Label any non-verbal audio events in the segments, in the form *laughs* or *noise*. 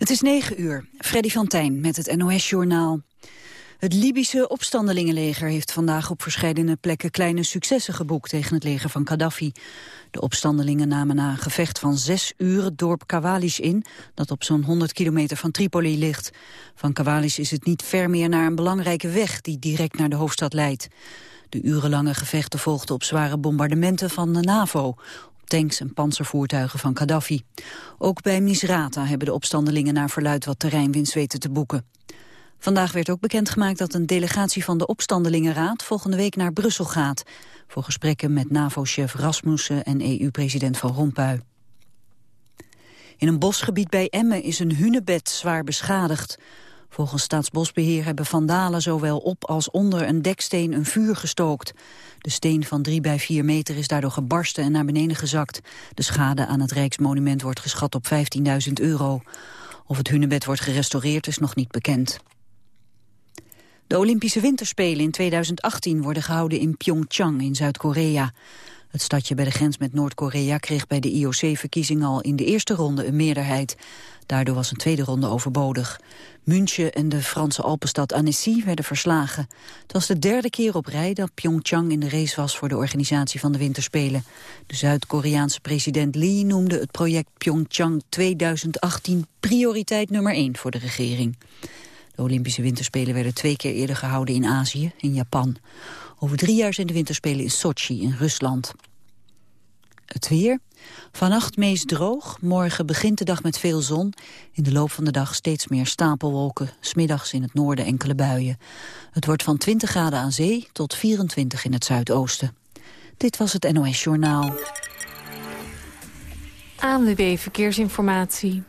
Het is negen uur. Freddy van met het NOS-journaal. Het Libische opstandelingenleger heeft vandaag op verschillende plekken kleine successen geboekt tegen het leger van Gaddafi. De opstandelingen namen na een gevecht van zes uur het dorp Kawalis in, dat op zo'n 100 kilometer van Tripoli ligt. Van Kawalis is het niet ver meer naar een belangrijke weg die direct naar de hoofdstad leidt. De urenlange gevechten volgden op zware bombardementen van de NAVO tanks en panzervoertuigen van Gaddafi. Ook bij Misrata hebben de opstandelingen naar verluid wat terreinwinst weten te boeken. Vandaag werd ook bekendgemaakt dat een delegatie van de opstandelingenraad volgende week naar Brussel gaat. Voor gesprekken met NAVO-chef Rasmussen en EU-president Van Rompuy. In een bosgebied bij Emmen is een hunebed zwaar beschadigd. Volgens Staatsbosbeheer hebben vandalen zowel op als onder een deksteen een vuur gestookt. De steen van 3 bij 4 meter is daardoor gebarsten en naar beneden gezakt. De schade aan het Rijksmonument wordt geschat op 15.000 euro. Of het hunebed wordt gerestaureerd is nog niet bekend. De Olympische Winterspelen in 2018 worden gehouden in Pyeongchang in Zuid-Korea. Het stadje bij de grens met Noord-Korea kreeg bij de IOC-verkiezing al in de eerste ronde een meerderheid. Daardoor was een tweede ronde overbodig. München en de Franse Alpenstad Annecy werden verslagen. Het was de derde keer op rij dat Pyeongchang in de race was voor de organisatie van de Winterspelen. De Zuid-Koreaanse president Lee noemde het project Pyeongchang 2018 prioriteit nummer 1 voor de regering. De Olympische Winterspelen werden twee keer eerder gehouden in Azië, in Japan. Over drie jaar zijn de winterspelen in Sochi in Rusland. Het weer. Vannacht meest droog. Morgen begint de dag met veel zon. In de loop van de dag steeds meer stapelwolken. Smiddags in het noorden enkele buien. Het wordt van 20 graden aan zee tot 24 in het zuidoosten. Dit was het NOS Journaal. ANWB Verkeersinformatie.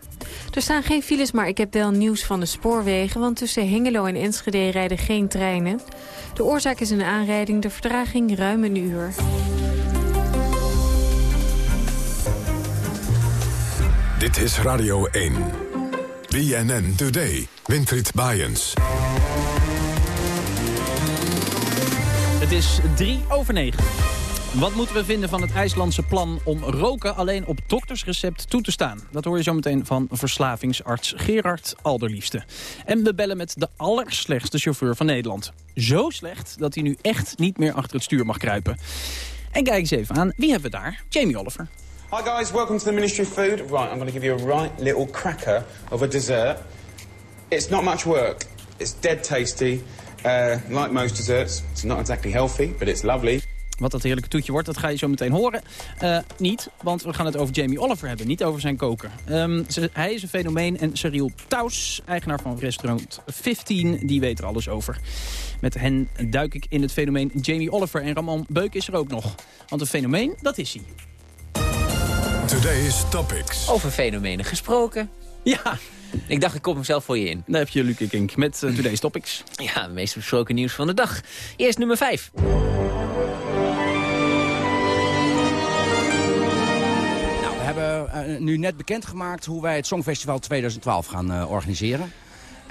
Er staan geen files, maar ik heb wel nieuws van de spoorwegen... want tussen Hengelo en Enschede rijden geen treinen. De oorzaak is een aanrijding, de vertraging ruim een uur. Dit is Radio 1. BNN Today. Winfried Bajens. Het is drie over negen. Wat moeten we vinden van het IJslandse plan om roken alleen op doktersrecept toe te staan? Dat hoor je zo meteen van verslavingsarts Gerard Alderliefste. En we bellen met de allerslechtste chauffeur van Nederland. Zo slecht dat hij nu echt niet meer achter het stuur mag kruipen. En kijk eens even aan, wie hebben we daar? Jamie Oliver. Hi guys, welcome to the Ministry of Food. Right, I'm going to give you a right little cracker of a dessert. It's not much work. It's dead tasty. Uh, like most desserts, it's not exactly healthy, but it's lovely. Wat dat heerlijke toetje wordt, dat ga je zo meteen horen. Uh, niet, want we gaan het over Jamie Oliver hebben, niet over zijn koken. Ze, hij is een fenomeen en Cyril Taus, eigenaar van restaurant 15, die weet er alles over. Met hen duik ik in het fenomeen Jamie Oliver en Ramon Beuk is er ook nog. Want een fenomeen, dat is hij. Today's Topics. Over fenomenen gesproken. Ja, Ik dacht, ik kom hem zelf voor je in. daar heb je Luc Kink met uh, Today's Topics. Ja, het meest besproken nieuws van de dag. Eerst nummer 5. Nou, we hebben eh, nu net bekendgemaakt hoe wij het Songfestival 2012 gaan eh, organiseren.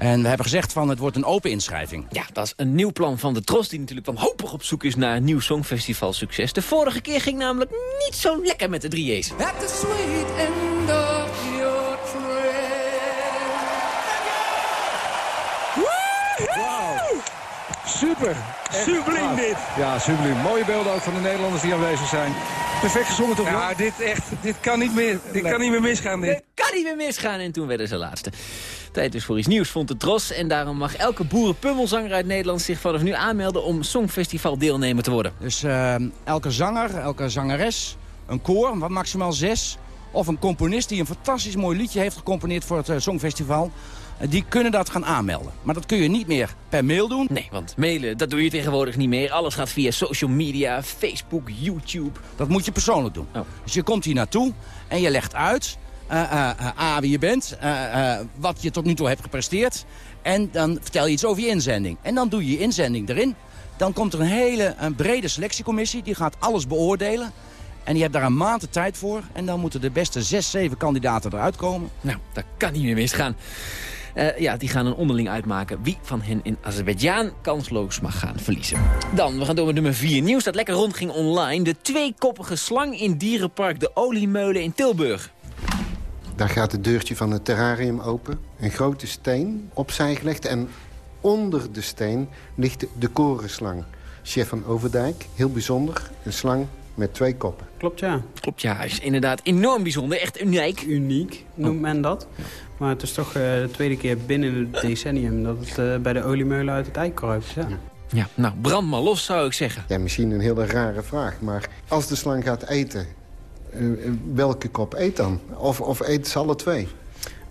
En we hebben gezegd van het wordt een open inschrijving. Ja, dat is een nieuw plan van de Tros... die natuurlijk wanhopig op zoek is naar een nieuw Songfestival succes. De vorige keer ging namelijk niet zo lekker met de 3J's. At the sweet end of your Super. Subliem dit. Ja, subliem. Mooie beelden ook van de Nederlanders die aanwezig zijn. Perfect gezongen toch, Ja, dit echt, dit kan niet meer, dit kan niet meer misgaan, dit. Het kan niet meer misgaan en toen werden ze laatste. Tijd dus voor iets nieuws, vond de Tros. En daarom mag elke boerenpummelzanger uit Nederland zich vanaf nu aanmelden... om Songfestival deelnemer te worden. Dus eh, elke zanger, elke zangeres, een koor, wat maximaal zes... of een componist die een fantastisch mooi liedje heeft gecomponeerd voor het eh, Songfestival... eh, die kunnen dat gaan aanmelden. Maar dat kun je niet meer per mail doen. Nee, want mailen, dat doe je tegenwoordig niet meer. Alles gaat via social media, Facebook, YouTube. Dat moet je persoonlijk doen. Oh. Dus je komt hier naartoe en je legt uit... eh, eh, eh, A, wie je bent, wat je tot nu toe hebt gepresteerd... en dan vertel je iets over je inzending. En dan doe je je inzending erin. Dan komt er een hele een brede selectiecommissie, die gaat alles beoordelen... En je hebt daar een maand de tijd voor. En dan moeten de beste zes, zeven kandidaten eruit komen. Nou, dat kan niet meer misgaan. Ja, die gaan een onderling uitmaken wie van hen in Azerbeidzjan kansloos mag gaan verliezen. Dan, we gaan door met nummer 4 nieuws dat lekker rondging online. De tweekoppige slang in dierenpark De Oliemeulen in Tilburg. Daar gaat het deurtje van het terrarium open. Een grote steen opzij gelegd. En onder de steen ligt de korenslang. Chef van Overdijk, heel bijzonder. Een slang met twee koppen. Klopt, ja. Klopt, ja. is inderdaad enorm bijzonder. Echt uniek. Uniek noemt men dat. Maar het is toch uh, de tweede keer binnen het decennium... dat het uh, bij de oliemeulen uit het ei kruipt. Ja. ja, nou, brand maar los, zou ik zeggen. Ja, misschien een hele rare vraag. Maar als de slang gaat eten, welke kop eet dan? Of, of eet ze alle twee?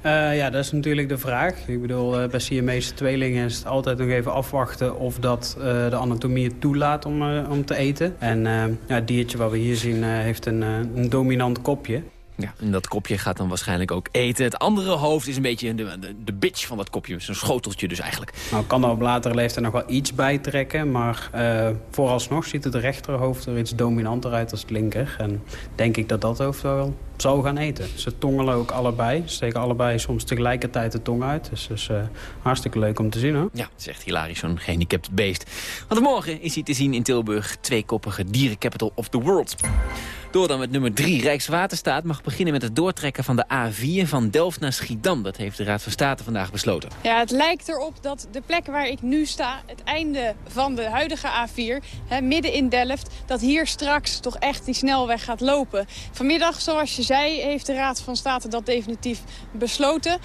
Uh, ja, dat is natuurlijk de vraag. Ik bedoel, uh, bij Siamese tweelingen is het altijd nog even afwachten... of dat de anatomie het toelaat om, om te eten. En ja, het diertje wat we hier zien heeft een, een dominant kopje. Ja, en dat kopje gaat dan waarschijnlijk ook eten. Het andere hoofd is een beetje de, de, de bitch van dat kopje. Zo'n schoteltje dus eigenlijk. Nou, kan er op latere leeftijd nog wel iets bijtrekken. Maar uh, vooralsnog ziet het rechterhoofd er iets dominanter uit als het linker. En denk ik dat dat hoofd wel zou gaan eten. Ze tongelen ook allebei. Ze steken allebei soms tegelijkertijd de tong uit. Dus dat is uh, hartstikke leuk om te zien hoor. Ja, het is echt hilarisch, zo'n gehandicapt beest. Want morgen is hij te zien in Tilburg. Tweekoppige dierencapital of the world. Door dan met nummer 3. Rijkswaterstaat mag beginnen met het doortrekken van de A4 van Delft naar Schiedam. Dat heeft de Raad van State vandaag besloten. Ja, het lijkt erop dat de plek waar ik nu sta, het einde van de huidige A4, hè, midden in Delft, dat hier straks toch echt die snelweg gaat lopen. Vanmiddag, zoals je zei, heeft de Raad van State dat definitief besloten.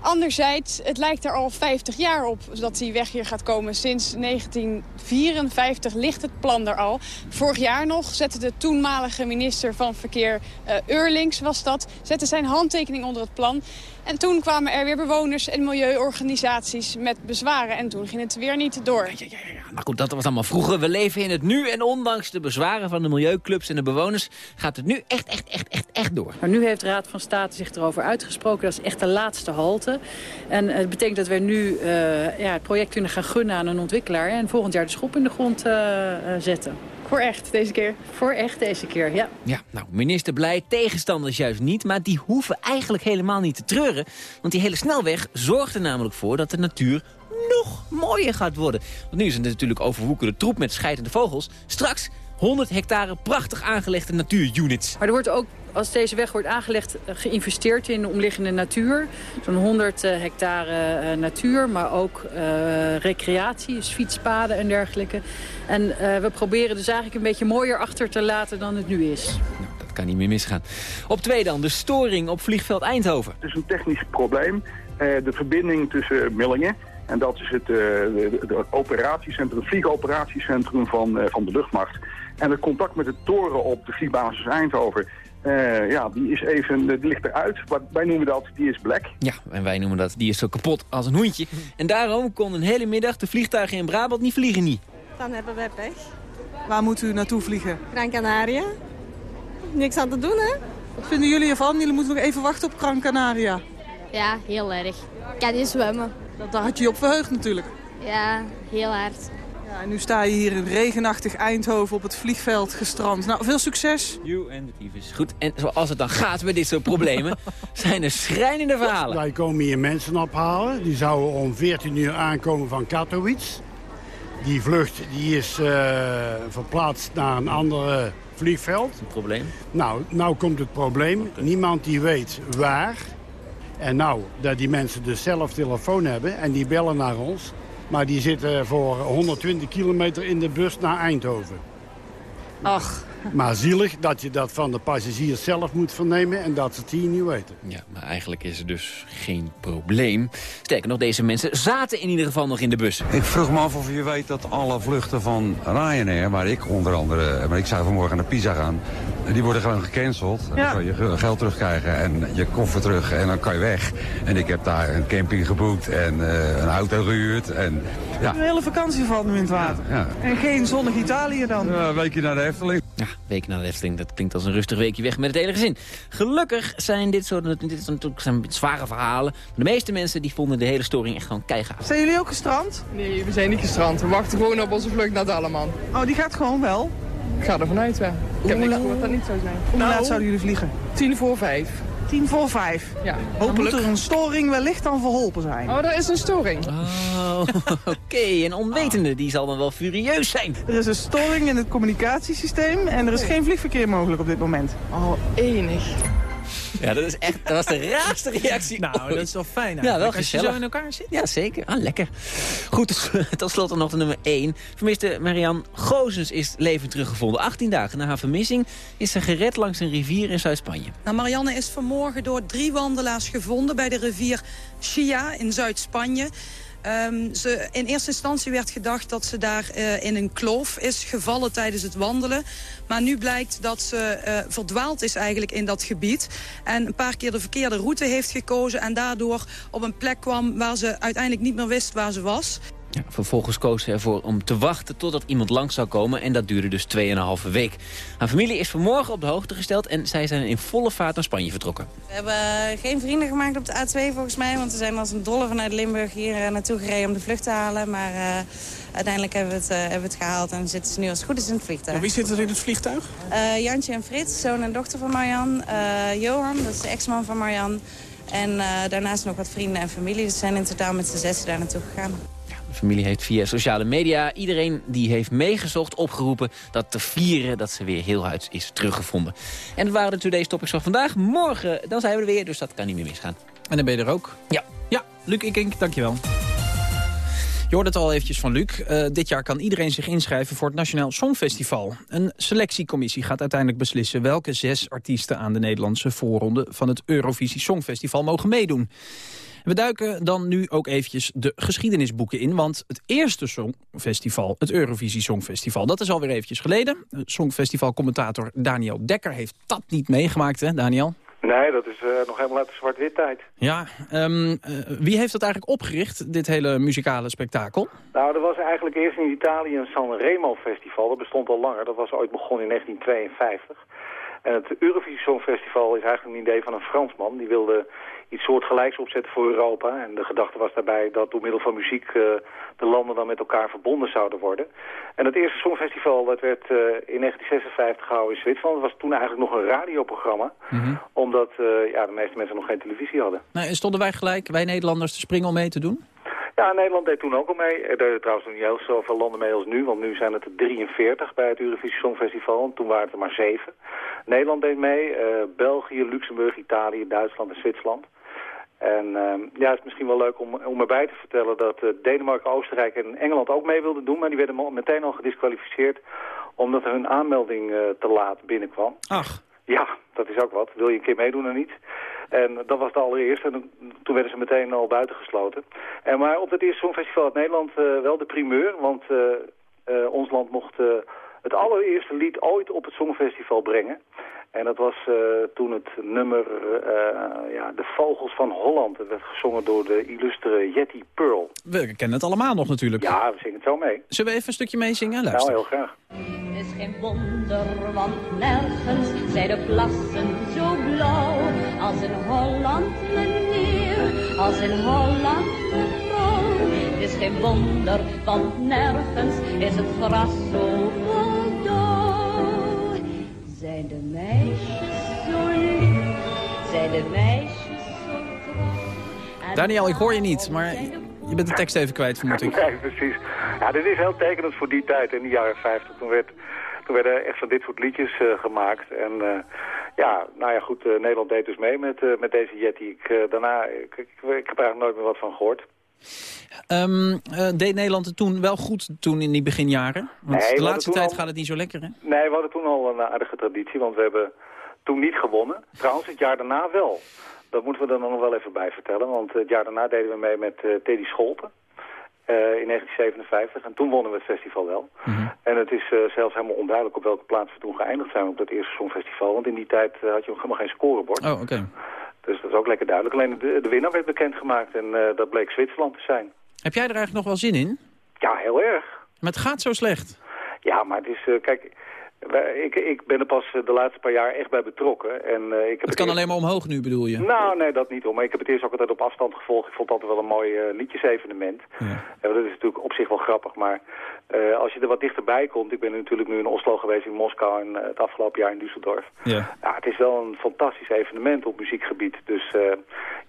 Anderzijds, het lijkt er al 50 jaar op dat die weg hier gaat komen. Sinds 1954 ligt het plan er al. Vorig jaar nog zette de toenmalige minister van Verkeer uh, was dat, zette zijn handtekening onder het plan. En toen kwamen er weer bewoners en milieuorganisaties met bezwaren. En toen ging het weer niet door. Ja, ja, ja. Maar goed, dat was allemaal vroeger. We leven in het nu. En ondanks de bezwaren van de milieuclubs en de bewoners... gaat het nu echt, echt, echt, echt, echt door. Maar nu heeft de Raad van State zich erover uitgesproken. Dat is echt de laatste halte. En het betekent dat wij nu uh, ja, het project kunnen gaan gunnen aan een ontwikkelaar. En volgend jaar de schop in de grond uh, zetten. Voor echt deze keer? Voor echt deze keer, ja. Ja, nou, minister blij, tegenstanders juist niet. Maar die hoeven eigenlijk helemaal niet te treuren. Want die hele snelweg zorgt er namelijk voor dat de natuur nog mooier gaat worden. Want nu is het natuurlijk overwoekerde troep met scheidende vogels. Straks 100 hectare prachtig aangelegde natuurunits. Maar er wordt ook, als deze weg wordt aangelegd, geïnvesteerd in de omliggende natuur. Zo'n 100 hectare uh, natuur, maar ook uh, recreatie, dus fietspaden en dergelijke. En uh, we proberen dus eigenlijk een beetje mooier achter te laten dan het nu is. Nou, dat kan niet meer misgaan. Op twee dan, de storing op vliegveld Eindhoven. Het is een technisch probleem. de verbinding tussen Millingen en dat is het, uh, de, de operatiecentrum, het vliegoperatiecentrum van, uh, van de luchtmacht. En het contact met de toren op de vliegbasis Eindhoven, uh, ja, die is even, die ligt eruit. Wij noemen dat, die is black. Ja, en wij noemen dat, die is zo kapot als een hoentje. En daarom kon een hele middag de vliegtuigen in Brabant niet vliegen niet. Dan hebben we pech. Waar moet u naartoe vliegen? Gran Canaria. Niks aan te doen, hè? Wat vinden jullie ervan? Jullie moeten nog even wachten op Gran Canaria. Ja, heel erg. Ik kan niet zwemmen. Dat, daar had je je op verheugd natuurlijk. Ja, heel hard. Ja, en nu sta je hier in regenachtig Eindhoven op het vliegveld gestrand. Nou, veel succes. You en de tyfus. Goed, en zoals het dan gaat met dit soort problemen... *laughs* zijn er schrijnende verhalen. Wij komen hier mensen ophalen. Die zouden om 14 uur aankomen van Katowice. Die vlucht die is uh, verplaatst naar een ander vliegveld. Een probleem? Nou, nou komt het probleem. Niemand die weet waar... En nou, dat die mensen dus zelf telefoon hebben en die bellen naar ons. Maar die zitten voor 120 kilometer in de bus naar Eindhoven. Ach. Maar zielig dat je dat van de passagiers zelf moet vernemen en dat ze het hier niet weten. Ja, maar eigenlijk is er dus geen probleem. Sterker nog, deze mensen zaten in ieder geval nog in de bus. Ik vroeg me af of je weet dat alle vluchten van Ryanair, waar ik onder andere, maar ik zou vanmorgen naar Pisa gaan, die worden gewoon gecanceld. Ja. Dan kan je geld terugkrijgen en je koffer terug en dan kan je weg. En ik heb daar een camping geboekt en uh, een auto gehuurd. En, ja. Een hele vakantie valt nu in het water. Ja, ja. En geen zonnig Italië dan? Ja, een weekje naar de Efteling. Ja, week naar de Efteling. Dat klinkt als een rustig weekje weg met het hele gezin. Gelukkig zijn dit soort dit zijn natuurlijk zijn zware verhalen. Maar de meeste mensen die vonden de hele storing echt gewoon keigaaf. Zijn jullie ook gestrand? Nee, we zijn niet gestrand. We wachten gewoon op onze vlucht naar Dalleman. Oh, die gaat gewoon wel? Ik ga er vanuit, ja. Ik heb niks gehoord dat niet zou zijn. Hoe laat zouden jullie vliegen? Tien voor vijf. Tien voor vijf? Ja, hopelijk. moet er een storing wellicht dan verholpen zijn. Oh, er is een storing. Oh, *laughs* oké. Okay. Een onwetende, die zal dan wel furieus zijn. Er is een storing in het communicatiesysteem en er is geen vliegverkeer mogelijk op dit moment. Oh, enig. Ja, dat is echt, dat was de raarste reactie Nou, ooit. dat is wel fijn Ja, wel als je gezellig. zo in elkaar zit. Ja, zeker. Ah, lekker. Goed, tot- tot slot nog de nummer 1. Vermiste Marianne Gozens is levend teruggevonden. 18 dagen na haar vermissing is ze gered langs een rivier in Zuid-Spanje. Nou, Marianne is vanmorgen door drie wandelaars gevonden bij de rivier Chia in Zuid-Spanje. Ehm, ze, in eerste instantie werd gedacht dat ze daar eh, in een kloof is gevallen tijdens het wandelen. Maar nu blijkt dat ze eh, verdwaald is eigenlijk in dat gebied. En een paar keer de verkeerde route heeft gekozen. En daardoor op een plek kwam waar ze uiteindelijk niet meer wist waar ze was. Ja, vervolgens koos ze ervoor om te wachten totdat iemand langs zou komen. En dat duurde dus 2,5 week. Haar familie is vanmorgen op de hoogte gesteld en zij zijn in volle vaart naar Spanje vertrokken. We hebben geen vrienden gemaakt op de A2 volgens mij. Want we zijn als een dolle vanuit Limburg hier eh, naartoe gereden om de vlucht te halen. Maar eh, uiteindelijk hebben we, het, eh, hebben we het gehaald en zitten ze nu als het goed is in het vliegtuig. Wie zit er in het vliegtuig? Eh, Jantje en Frits, zoon en dochter van Marjan. Eh, Johan, dat is de ex-man van Marjan. En eh, daarnaast nog wat vrienden en familie. Dus we zijn in totaal met z'n zessen daar naartoe gegaan. De familie heeft via sociale media iedereen die heeft meegezocht opgeroepen... dat te vieren dat ze weer heel huids is teruggevonden. En dat waren de Today's Topics van vandaag. Morgen dan zijn we er weer, dus dat kan niet meer misgaan. En dan ben je er ook? Ja. Ja, Luc Ikink, dankjewel. Je hoorde het al eventjes van Luc. Eh, dit jaar kan iedereen zich inschrijven voor het Nationaal Songfestival. Een selectiecommissie gaat uiteindelijk beslissen... welke zes artiesten aan de Nederlandse voorronde... van het Eurovisie Songfestival mogen meedoen. We duiken dan nu ook eventjes de geschiedenisboeken in... want het eerste Songfestival, het Eurovisie Songfestival... dat is alweer eventjes geleden. Songfestivalcommentator Daniel Dekker heeft dat niet meegemaakt, hè Daniel? Nee, dat is eh, nog helemaal uit de zwart-wit tijd. Ja, ehm, eh, wie heeft dat eigenlijk opgericht, dit hele muzikale spektakel? Nou, er was eigenlijk eerst in Italië een Sanremo festival. Dat bestond al langer. Dat was ooit begonnen in 1952. En het Eurovisie Songfestival is eigenlijk een idee van een Fransman. Die wilde iets soortgelijks opzetten voor Europa. En de gedachte was daarbij dat door middel van muziek eh, de landen dan met elkaar verbonden zouden worden. En het eerste Songfestival dat werd eh, in 1956 gehouden in Zwitserland. Dat was toen eigenlijk nog een radioprogramma. Omdat eh, ja, de meeste mensen nog geen televisie hadden. Nou, en stonden wij gelijk, wij Nederlanders, te springen om mee te doen? Ja, Nederland deed toen ook al mee. Er deden trouwens nog niet heel zoveel landen mee als nu, want nu zijn het er 43 bij het Eurovisie Songfestival. En toen waren het er maar zeven. Nederland deed mee, eh, België, Luxemburg, Italië, Duitsland en Zwitserland. En eh, ja, het is misschien wel leuk om, om erbij te vertellen dat eh, Denemarken, Oostenrijk en Engeland ook mee wilden doen. Maar die werden meteen al gedisqualificeerd omdat hun aanmelding eh, te laat binnenkwam. Ach. Ja, dat is ook wat. Wil je een keer meedoen of niet? En dat was de allereerste. En toen werden ze meteen al buitengesloten. En maar op het eerste Songfestival had Nederland eh, wel de primeur. Want eh, eh, ons land mocht het allereerste lied ooit op het Songfestival brengen. En dat was toen het nummer ja, De Vogels van Holland. Dat werd gezongen door de illustere Yeti Pearl. We kennen het allemaal nog natuurlijk. Ja, we zingen het zo mee. Zullen we even een stukje meezingen? Luister. Nou, heel graag. Het is geen wonder, want nergens zijn de plassen zo blauw als in Holland, meneer, als in Holland, mevrouw. Het is geen wonder, want nergens is het gras zo dauw. Zijn de meisjes zo lief, zijn de meisjes zo trouw. Daniel, ik hoor je niet, maar je bent de tekst even kwijt, vermoed ik. *laughs* Nee, precies. Ja, dit is heel tekenend voor die tijd, in de jaren 50. Toen, werd, toen werden echt van dit soort liedjes eh, gemaakt. En eh, ja, nou ja, goed, eh, Nederland deed dus mee met, met deze Yeti. Ik, daarna, ik, ik, ik heb er eigenlijk nooit meer wat van gehoord. Eh, deed Nederland het toen wel goed toen in die beginjaren? Want Nee, de laatste tijd al- gaat het niet zo lekker, hè? Nee, we hadden toen al een aardige traditie, want we hebben toen niet gewonnen. Trouwens, het jaar daarna wel. Dat moeten we er dan nog wel even bij vertellen, want het jaar daarna deden we mee met eh, Teddy Scholten. eh, in 1957 en toen wonnen we het festival wel. En het is eh, zelfs helemaal onduidelijk op welke plaats we toen geëindigd zijn op dat eerste Songfestival. Want in die tijd had je nog helemaal geen scorebord. Oh, oké. Dus dat is ook lekker duidelijk. Alleen de, de winnaar werd bekendgemaakt en dat bleek Zwitserland te zijn. Heb jij er eigenlijk nog wel zin in? Ja, heel erg. Maar het gaat zo slecht. Ja, maar het is, kijk, ik, ik ben er pas eh, de laatste paar jaar echt bij betrokken. En, eh, ik heb Het kan alleen maar omhoog nu, bedoel je? Nou, nee, dat niet hoor. Maar ik heb het eerst ook altijd op afstand gevolgd. Ik vond altijd wel een mooi eh, liedjesevenement. En dat is natuurlijk op zich wel grappig. Maar als je er wat dichterbij komt... Ik ben natuurlijk nu in Oslo geweest, in Moskou en het afgelopen jaar in Düsseldorf. Ja. Ja, het is wel een fantastisch evenement op muziekgebied. Dus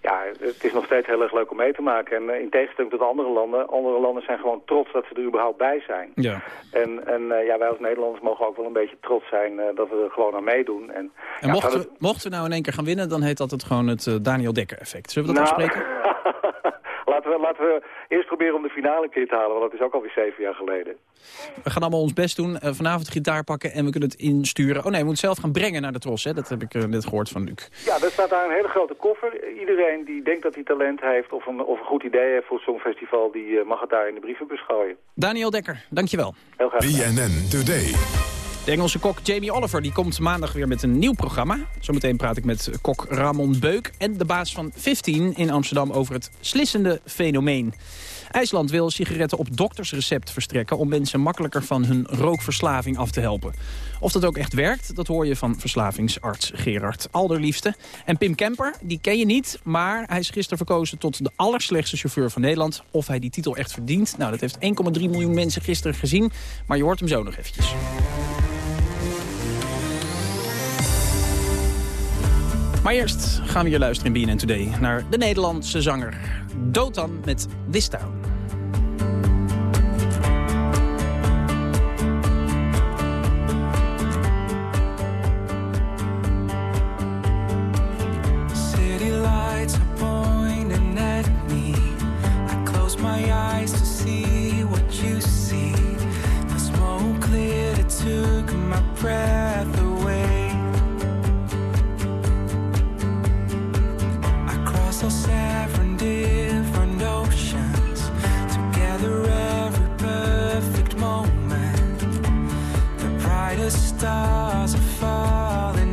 ja, het is nog steeds heel erg leuk om mee te maken. En in tegenstelling tot andere landen, andere landen zijn gewoon trots dat ze er überhaupt bij zijn. Ja. En, en ja, wij als Nederlanders mogen ook wel een beetje trots zijn eh, dat we er gewoon aan meedoen. En, En ja, mochten, we, mochten we nou in één keer gaan winnen, dan heet dat het gewoon het eh, Daniel Dekker effect. Zullen we dat Nou, afspreken? *laughs* laten, we, laten we eerst proberen om de finale een keer te halen, want dat is ook alweer zeven jaar geleden. We gaan allemaal ons best doen. Eh, vanavond de gitaar pakken en we kunnen het insturen. Oh nee, we moeten zelf gaan brengen naar de tros. Hè? Dat heb ik net gehoord van Luc. Ja, er staat daar een hele grote koffer. Iedereen die denkt dat hij talent heeft of een, of een goed idee heeft voor het Songfestival, die mag het daar in de brievenbus gooien. Daniel Dekker, dankjewel. Heel graag. BNN Today. De Engelse kok Jamie Oliver die komt maandag weer met een nieuw programma. Zometeen praat ik met kok Ramon Beuk en de baas van 15 in Amsterdam over het slissende fenomeen. IJsland wil sigaretten op doktersrecept verstrekken om mensen makkelijker van hun rookverslaving af te helpen. Of dat ook echt werkt, dat hoor je van verslavingsarts Gerard Alderliefste. En Pim Kemper, die ken je niet, maar hij is gisteren verkozen tot de allerslechtste chauffeur van Nederland. Of hij die titel echt verdient, nou dat heeft 1,3 miljoen mensen gisteren gezien. Maar je hoort hem zo nog eventjes. Maar eerst gaan we hier luisteren in BNN Today naar de Nederlandse zanger Dotan met This Town. Are pointing Those seven different oceans together every perfect moment. The brightest stars are falling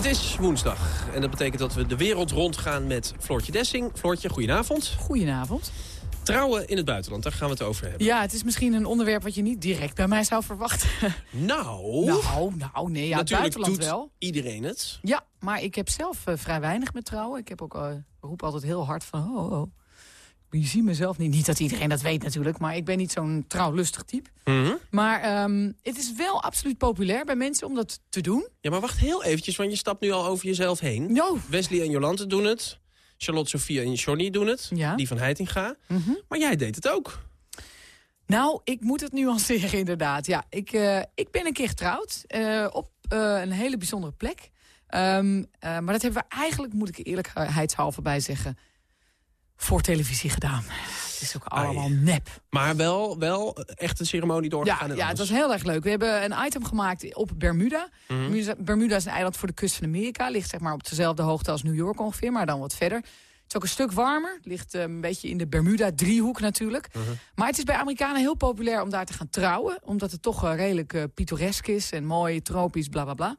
Het is woensdag en dat betekent dat we de wereld rondgaan met Floortje Dessing. Floortje, goedenavond. Goedenavond. Trouwen in het buitenland, daar gaan we het over hebben. Ja, het is misschien een onderwerp wat je niet direct bij mij zou verwachten. *laughs* Nou, Nou, nou nee, ja, het buitenland doet wel. iedereen het. Ja, maar ik heb zelf eh, vrij weinig met trouwen. Ik heb ook, eh, roep altijd heel hard van, oh, oh. Je ziet mezelf niet. Niet dat iedereen dat weet natuurlijk, maar ik ben niet zo'n trouwlustig type. Mhm. Maar ehm, het is wel absoluut populair bij mensen om dat te doen. Ja, maar wacht heel eventjes, want je stapt nu al over jezelf heen. Wesley en Jolante doen het. Charlotte, Sophia en Johnny doen het. Die van Heitinga. Maar jij deed het ook. Nou, ik moet het nuanceren *laughs* inderdaad. Ja, ik, eh, ik ben een keer getrouwd eh, op eh, een hele bijzondere plek. Ehm, eh, maar dat hebben we eigenlijk, moet ik er eerlijkheidshalve bij zeggen... voor televisie gedaan. Het is ook allemaal nep. Maar wel, wel echt een ceremonie doorgegaan. Ja, ja, het was heel erg leuk. We hebben een item gemaakt op Bermuda. Mhm. Bermuda- Bermuda is een eiland voor de kust van Amerika. Ligt zeg maar op dezelfde hoogte als New York ongeveer, maar dan wat verder. Het is ook een stuk warmer. Het ligt eh, een beetje in de Bermuda-driehoek natuurlijk. Mhm. Maar het is bij Amerikanen heel populair om daar te gaan trouwen. Omdat het toch eh, redelijk eh, pittoresk is en mooi, tropisch, bla bla bla.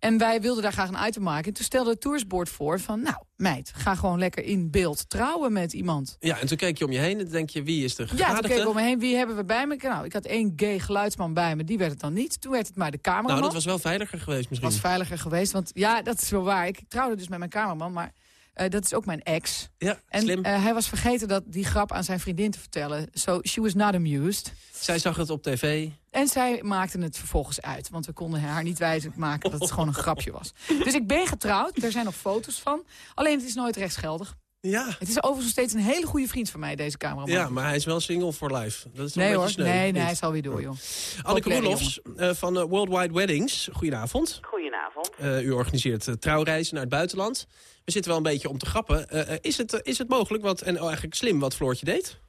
En wij wilden daar graag een item maken. En toen stelde het toursboard voor van... nou, meid, ga gewoon lekker in beeld trouwen met iemand. Ja, en toen keek je om je heen en denk je, wie is de Ja, toen gegadigde? keek ik om me heen. Wie hebben we bij me? Nou, ik had één gay geluidsman bij me. Die werd het dan niet. Toen werd het maar de cameraman. nou, dat was wel veiliger geweest misschien. was veiliger geweest. Want ja, dat is wel waar. Ik trouwde dus met mijn cameraman, maar eh, dat is ook mijn ex. Ja, En slim. eh, hij was vergeten dat die grap aan zijn vriendin te vertellen. So she was not amused. Zij zag het op tv. En zij maakte het vervolgens uit. Want we konden haar niet wijzend maken dat het gewoon een grapje was. Dus ik ben getrouwd. Er zijn nog foto's van. Alleen het is nooit rechtsgeldig. Ja. Het is overigens nog steeds een hele goede vriend van mij, deze cameraman. Ja, maar hij is wel single for life. Dat is Nee een hoor, beetje sneu, nee, nee, hij is alweer door, joh. Anneke Roelofs eh, van eh, Worldwide Weddings. Goedenavond. Goedenavond. Eh, u organiseert trouwreizen naar het buitenland. We zitten wel een beetje om te grappen. Is, het, is het mogelijk, wat, en eigenlijk slim, wat Floortje deed?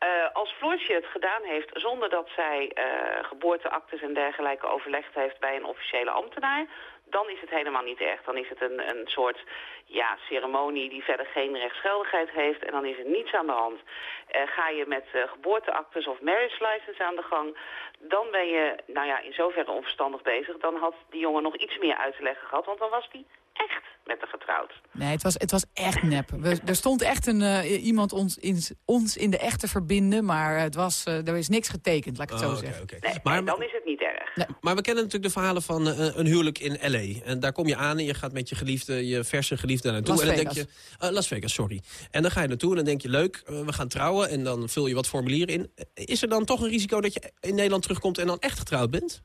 Eh, als Floortje het gedaan heeft zonder dat zij eh, geboorteactes en dergelijke overlegd heeft bij een officiële ambtenaar, dan is het helemaal niet erg. Dan is het een, een soort ja, ceremonie die verder geen rechtsgeldigheid heeft en dan is er niets aan de hand. Eh, ga je met eh, geboorteactes of marriage license aan de gang, dan ben je nou ja, in zoverre onverstandig bezig. Dan had die jongen nog iets meer uit te leggen gehad, want dan was die echt met haar getrouwd. Nee, het was, het was echt nep. We, er stond echt een, eh, iemand ons in, ons in de echte verbinden, maar het was, eh, er is niks getekend, laat ik het Oh, zo oké, zeggen. oké. Nee, Maar- dan is het niet erg. Maar we kennen natuurlijk de verhalen van eh, een huwelijk in L.A. En daar kom je aan en je gaat met je geliefde, je verse geliefde naartoe. Las en dan Vegas. denk je, eh, Las Vegas, sorry. En dan ga je naartoe en dan denk je, leuk, we gaan trouwen. En dan vul je wat formulieren in. Is er dan toch een risico dat je in Nederland terugkomt en dan echt getrouwd bent?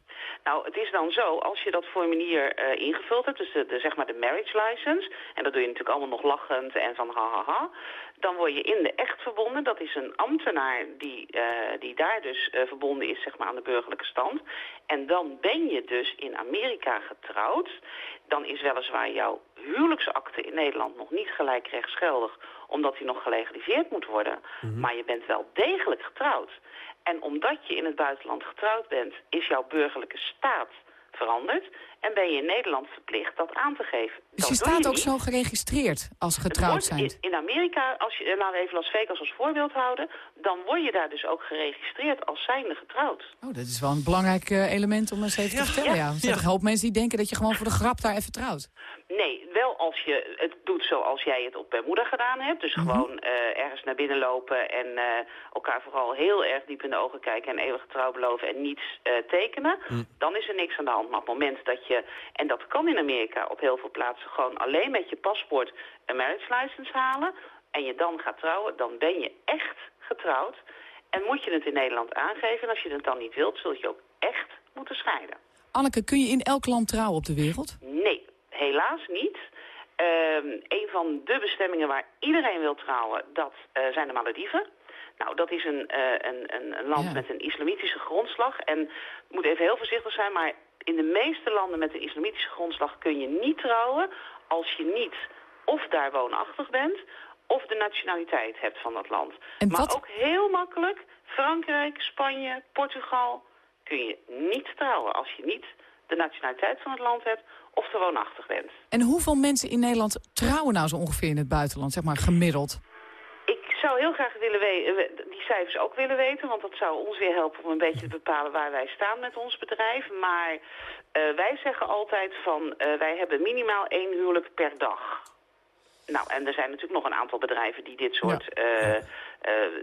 Nou, het is dan zo, als je dat formulier eh, ingevuld hebt, dus de, de, zeg maar de marriage license, en dat doe je natuurlijk allemaal nog lachend en van ha ha ha, dan word je in de echt verbonden. Dat is een ambtenaar die, eh, die daar dus eh, verbonden is zeg maar, aan de burgerlijke stand. En dan ben je dus in Amerika getrouwd. Dan is weliswaar jouw huwelijksakte in Nederland nog niet gelijk rechtsgeldig, omdat die nog gelegaliseerd moet worden. Maar je bent wel degelijk getrouwd. En omdat je in het buitenland getrouwd bent, is jouw burgerlijke staat veranderd. En ben je in Nederland verplicht dat aan te geven. Dus Dat je staat ook niet. zo geregistreerd als getrouwd zijn. In, in Amerika, als je, eh, laten we even Las Vegas als voorbeeld houden... dan word je daar dus ook geregistreerd als zijnde getrouwd. Oh, dat is wel een belangrijk eh, element om eens even te vertellen. Ja. Er zijn een hoop mensen die denken dat je gewoon voor de grap daar even trouwt. Nee, wel als je het doet zoals jij het op Bermuda gedaan hebt. Dus Mhm. gewoon eh, ergens naar binnen lopen en eh, elkaar vooral heel erg diep in de ogen kijken... en eeuwig trouw beloven en niets eh, tekenen. Dan is er niks aan de hand. Maar op het moment dat je, en dat kan in Amerika op heel veel plaatsen... gewoon alleen met je paspoort een marriage license halen... en je dan gaat trouwen, dan ben je echt getrouwd. En moet je het in Nederland aangeven. En als je het dan niet wilt, zul je ook echt moeten scheiden. Anneke, kun je in elk land trouwen op de wereld? Nee, helaas niet. Ehm, een van de bestemmingen waar iedereen wil trouwen, dat eh, zijn de Malediven. Nou, dat is een, eh, een, een, land met een islamitische grondslag. En ik moet even heel voorzichtig zijn, maar in de meeste landen met een islamitische grondslag kun je niet trouwen als je niet of daar woonachtig bent of de nationaliteit hebt van dat land. En maar wat- ook heel makkelijk, Frankrijk, Spanje, Portugal, kun je niet trouwen als je niet de nationaliteit van het land hebt of er woonachtig bent. En hoeveel mensen in Nederland trouwen nou zo ongeveer in het buitenland, zeg maar gemiddeld? Ik zou heel graag willen die cijfers ook willen weten, want dat zou ons weer helpen om een beetje te bepalen waar wij staan met ons bedrijf. Maar eh, wij zeggen altijd van eh, wij hebben minimaal één huwelijk per dag. Nou, en er zijn natuurlijk nog een aantal bedrijven die dit soort eh,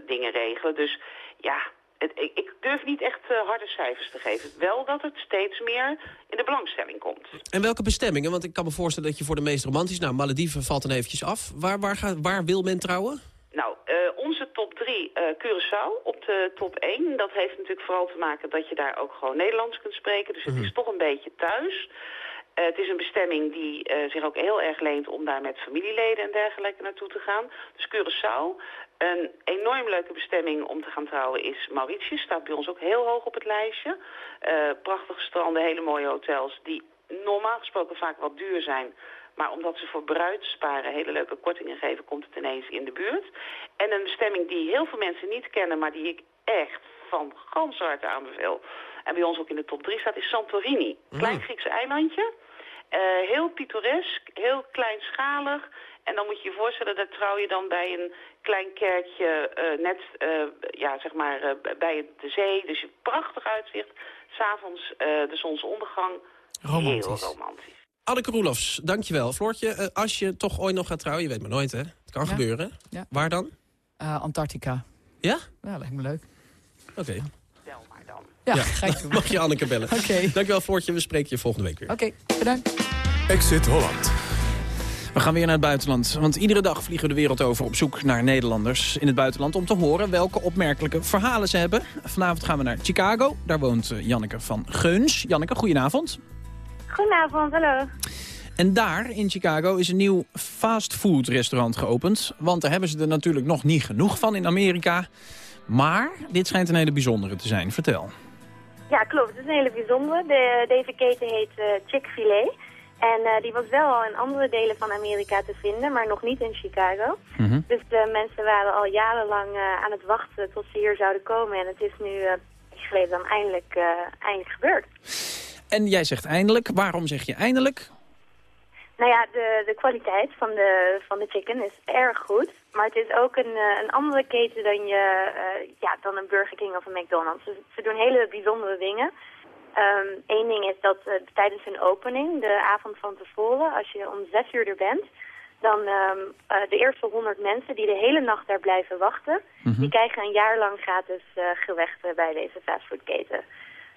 dingen regelen. Dus ja, het, ik, ik durf niet echt eh, harde cijfers te geven. Wel dat het steeds meer in de belangstelling komt. En welke bestemmingen? Want ik kan me voorstellen dat je voor de meest romantisch... Nou, Malediven valt dan eventjes af. Waar, waar, gaat, waar wil men trouwen? Nou, eh, onze top 3, eh Curaçao op de top 1. Dat heeft natuurlijk vooral te maken dat je daar ook gewoon Nederlands kunt spreken. Dus het is toch een beetje thuis. Het is een bestemming die zich ook heel erg leent om daar met familieleden en dergelijke naartoe te gaan. Dus Curaçao. Een enorm leuke bestemming om te gaan trouwen is Mauritius. Staat bij ons ook heel hoog op het lijstje. Eh, prachtige stranden, hele mooie hotels die normaal gesproken vaak wat duur zijn. Maar omdat ze voor bruidsparen hele leuke kortingen geven, komt het ineens in de buurt. En een bestemming die heel veel mensen niet kennen, maar die ik echt van gans harte aanbeveel. En bij ons ook in de top 3 staat, is Santorini. Klein Griekse eilandje. Eh, heel pittoresk, heel kleinschalig. En dan moet je je voorstellen, daar trouw je dan bij een klein kerkje, eh, net uh, ja, zeg maar, bij de zee. Dus je prachtig uitzicht. S'avonds de zonsondergang. Romantisch. Heel romantisch. Anneke Roelofs, dankjewel. Floortje, als je toch ooit nog gaat trouwen, je weet maar nooit hè. Het kan Ja. gebeuren. Ja. Waar dan? Antarctica. Ja? Ja, lijkt me leuk. Oké. Ja, ga ik doen. Mag je Anneke bellen. Oké. Dankjewel Floortje, we spreken je volgende week weer. Oké, bedankt. Exit Holland. We gaan weer naar het buitenland. Want iedere dag vliegen we de wereld over op zoek naar Nederlanders in het buitenland... om te horen welke opmerkelijke verhalen ze hebben. Vanavond gaan we naar Chicago. Daar woont eh, Janneke van Geuns. Janneke, goedenavond. Goedenavond, hallo. En daar in Chicago is een nieuw fastfood restaurant geopend. Want daar hebben ze er natuurlijk nog niet genoeg van in Amerika. Maar dit schijnt een hele bijzondere te zijn. Vertel. Ja, klopt. Het is een hele bijzondere. De, deze keten heet eh, Chick-fil-A. En eh, die was wel al in andere delen van Amerika te vinden, maar nog niet in Chicago. Dus de mensen waren al jarenlang eh, aan het wachten tot ze hier zouden komen. En het is nu beetje geleden dan eindelijk, eindelijk gebeurd. En jij zegt eindelijk. Waarom zeg je eindelijk? Nou ja, de, de kwaliteit van de, van de chicken is erg goed. Maar het is ook een, een andere keten dan, je, ja, dan een Burger King of een McDonald's. Ze doen hele bijzondere dingen. Eén ding is dat eh, tijdens hun opening, de avond van tevoren, als je om zes uur er bent, dan ehm, eh, de eerste honderd mensen die de hele nacht daar blijven wachten, die krijgen een jaar lang gratis gerechten bij deze fastfoodketen.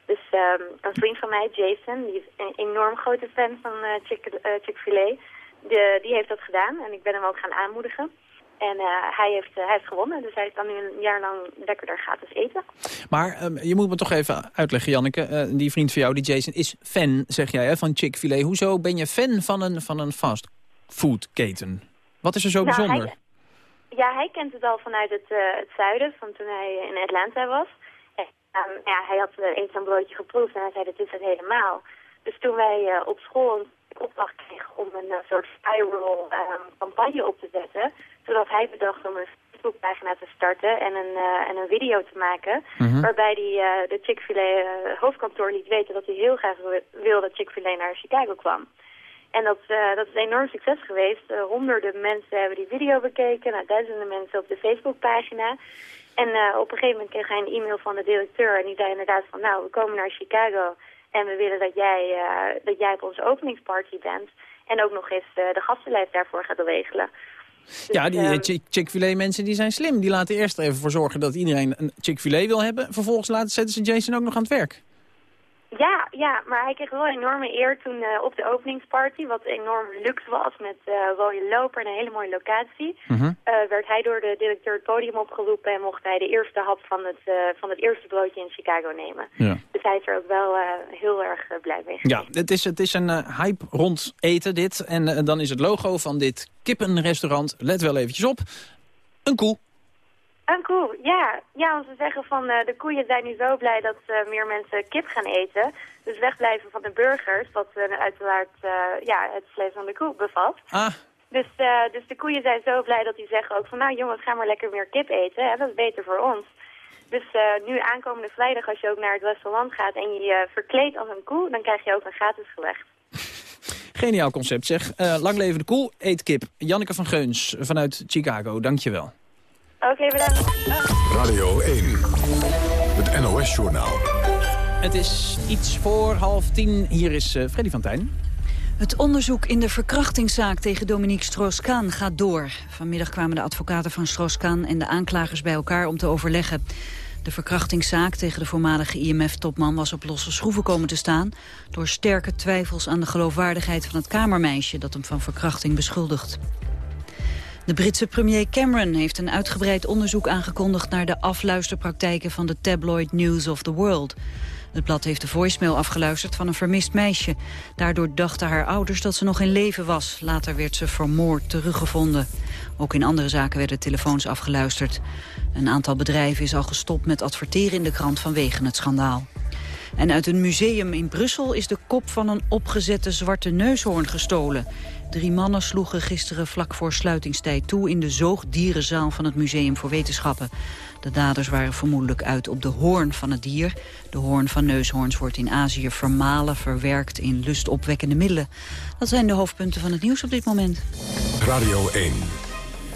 Dus ehm, een vriend van mij, Jason, die is een enorm grote fan van Chick- Chick-fil-A, die heeft dat gedaan en ik ben hem ook gaan aanmoedigen. En eh, hij, heeft, eh, hij heeft gewonnen, dus hij kan nu een jaar lang lekker daar gratis eten. Maar ehm, je moet me toch even uitleggen, Janneke. Eh, die vriend van jou, die Jason, is fan, zeg jij, hè, van Chick-fil-A. Hoezo ben je fan van een, van een fastfoodketen? Wat is er zo Nou, bijzonder? hij- ja, hij kent het al vanuit het, het zuiden, van toen hij in Atlanta was. En, ehm, ja, hij had eens zo'n broodje geproefd en hij zei, dit is het helemaal. Dus toen wij op school een opdracht kregen om een eh, soort viral ehm, campagne op te zetten, zodat hij bedacht om een Facebookpagina te starten en een, eh, en een video te maken, Mhm. waarbij hij eh, de Chick-fil-A hoofdkantoor liet weten dat hij heel graag wi- wil dat Chick-fil-A naar Chicago kwam. En dat, eh, dat is een enorm succes geweest. Honderden mensen hebben die video bekeken. Nou, duizenden mensen op de Facebookpagina. En op een gegeven moment kreeg hij een e-mail van de directeur. En die zei inderdaad van, nou, we komen naar Chicago. En we willen dat jij, eh, dat jij op onze openingsparty bent. En ook nog eens eh, de gastenlijst daarvoor gaat regelen. ja, die ehm, eh, Chick- Chick-fil-A mensen die zijn slim. Die laten eerst even voor zorgen dat iedereen een Chick-fil-A wil hebben. Vervolgens laten, zetten ze Jason ook nog aan het werk. Ja, ja, maar hij kreeg wel een enorme eer toen eh, op de openingsparty, wat enorm luxe was met eh rode loper en een hele mooie locatie, eh, werd hij door de directeur het podium opgeroepen en mocht hij de eerste hap van het, van het eerste broodje in Chicago nemen. Ja. Dus hij is er ook wel heel erg blij mee. Ja, het is, het is een hype rond eten dit. En dan is het logo van dit kippenrestaurant, let wel eventjes op, een koe. En cool, ja. Ja, want ze zeggen van eh, de koeien zijn nu zo blij dat meer mensen kip gaan eten. Dus wegblijven van de burgers, wat uiteraard eh, ja, het vlees van de koe bevat. Ah, Dus, eh, dus de koeien zijn zo blij dat die zeggen ook van... nou jongens, ga maar lekker meer kip eten. Hè? Dat is beter voor ons. Dus nu aankomende vrijdag als je ook naar het restaurant gaat... en je je verkleedt als een koe... dan krijg je ook een gratis gerecht. *laughs* geniaal concept zeg. Lang leven de koe, eet kip. Janneke van Geuns vanuit Chicago, dankjewel. Oké, bedankt. Radio 1. Het NOS-journaal. Het is iets voor half tien. Hier is eh, Freddy van Tijn. Het onderzoek in de verkrachtingszaak tegen Dominique Strauss-Kaan gaat door. Vanmiddag kwamen de advocaten van Strauss-Kaan en de aanklagers bij elkaar om te overleggen. De verkrachtingszaak tegen de voormalige IMF-topman was op losse schroeven komen te staan... door sterke twijfels aan de geloofwaardigheid van het kamermeisje... dat hem van verkrachting beschuldigt. De Britse premier Cameron heeft een uitgebreid onderzoek aangekondigd... naar de afluisterpraktijken van de tabloid News of the World. Het blad heeft de voicemail afgeluisterd van een vermist meisje. Daardoor dachten haar ouders dat ze nog in leven was. Later werd ze vermoord teruggevonden. Ook in andere zaken werden telefoons afgeluisterd. Een aantal bedrijven is al gestopt met adverteren in de krant vanwege het schandaal. En uit een museum in Brussel is de kop van een opgezette zwarte neushoorn gestolen. Drie mannen sloegen gisteren vlak voor sluitingstijd toe... in de zoogdierenzaal van het Museum voor Wetenschappen. De daders waren vermoedelijk uit op de hoorn van het dier. De hoorn van neushoorns wordt in Azië vermalen, verwerkt in lustopwekkende middelen. Dat zijn de hoofdpunten van het nieuws op dit moment. Radio 1.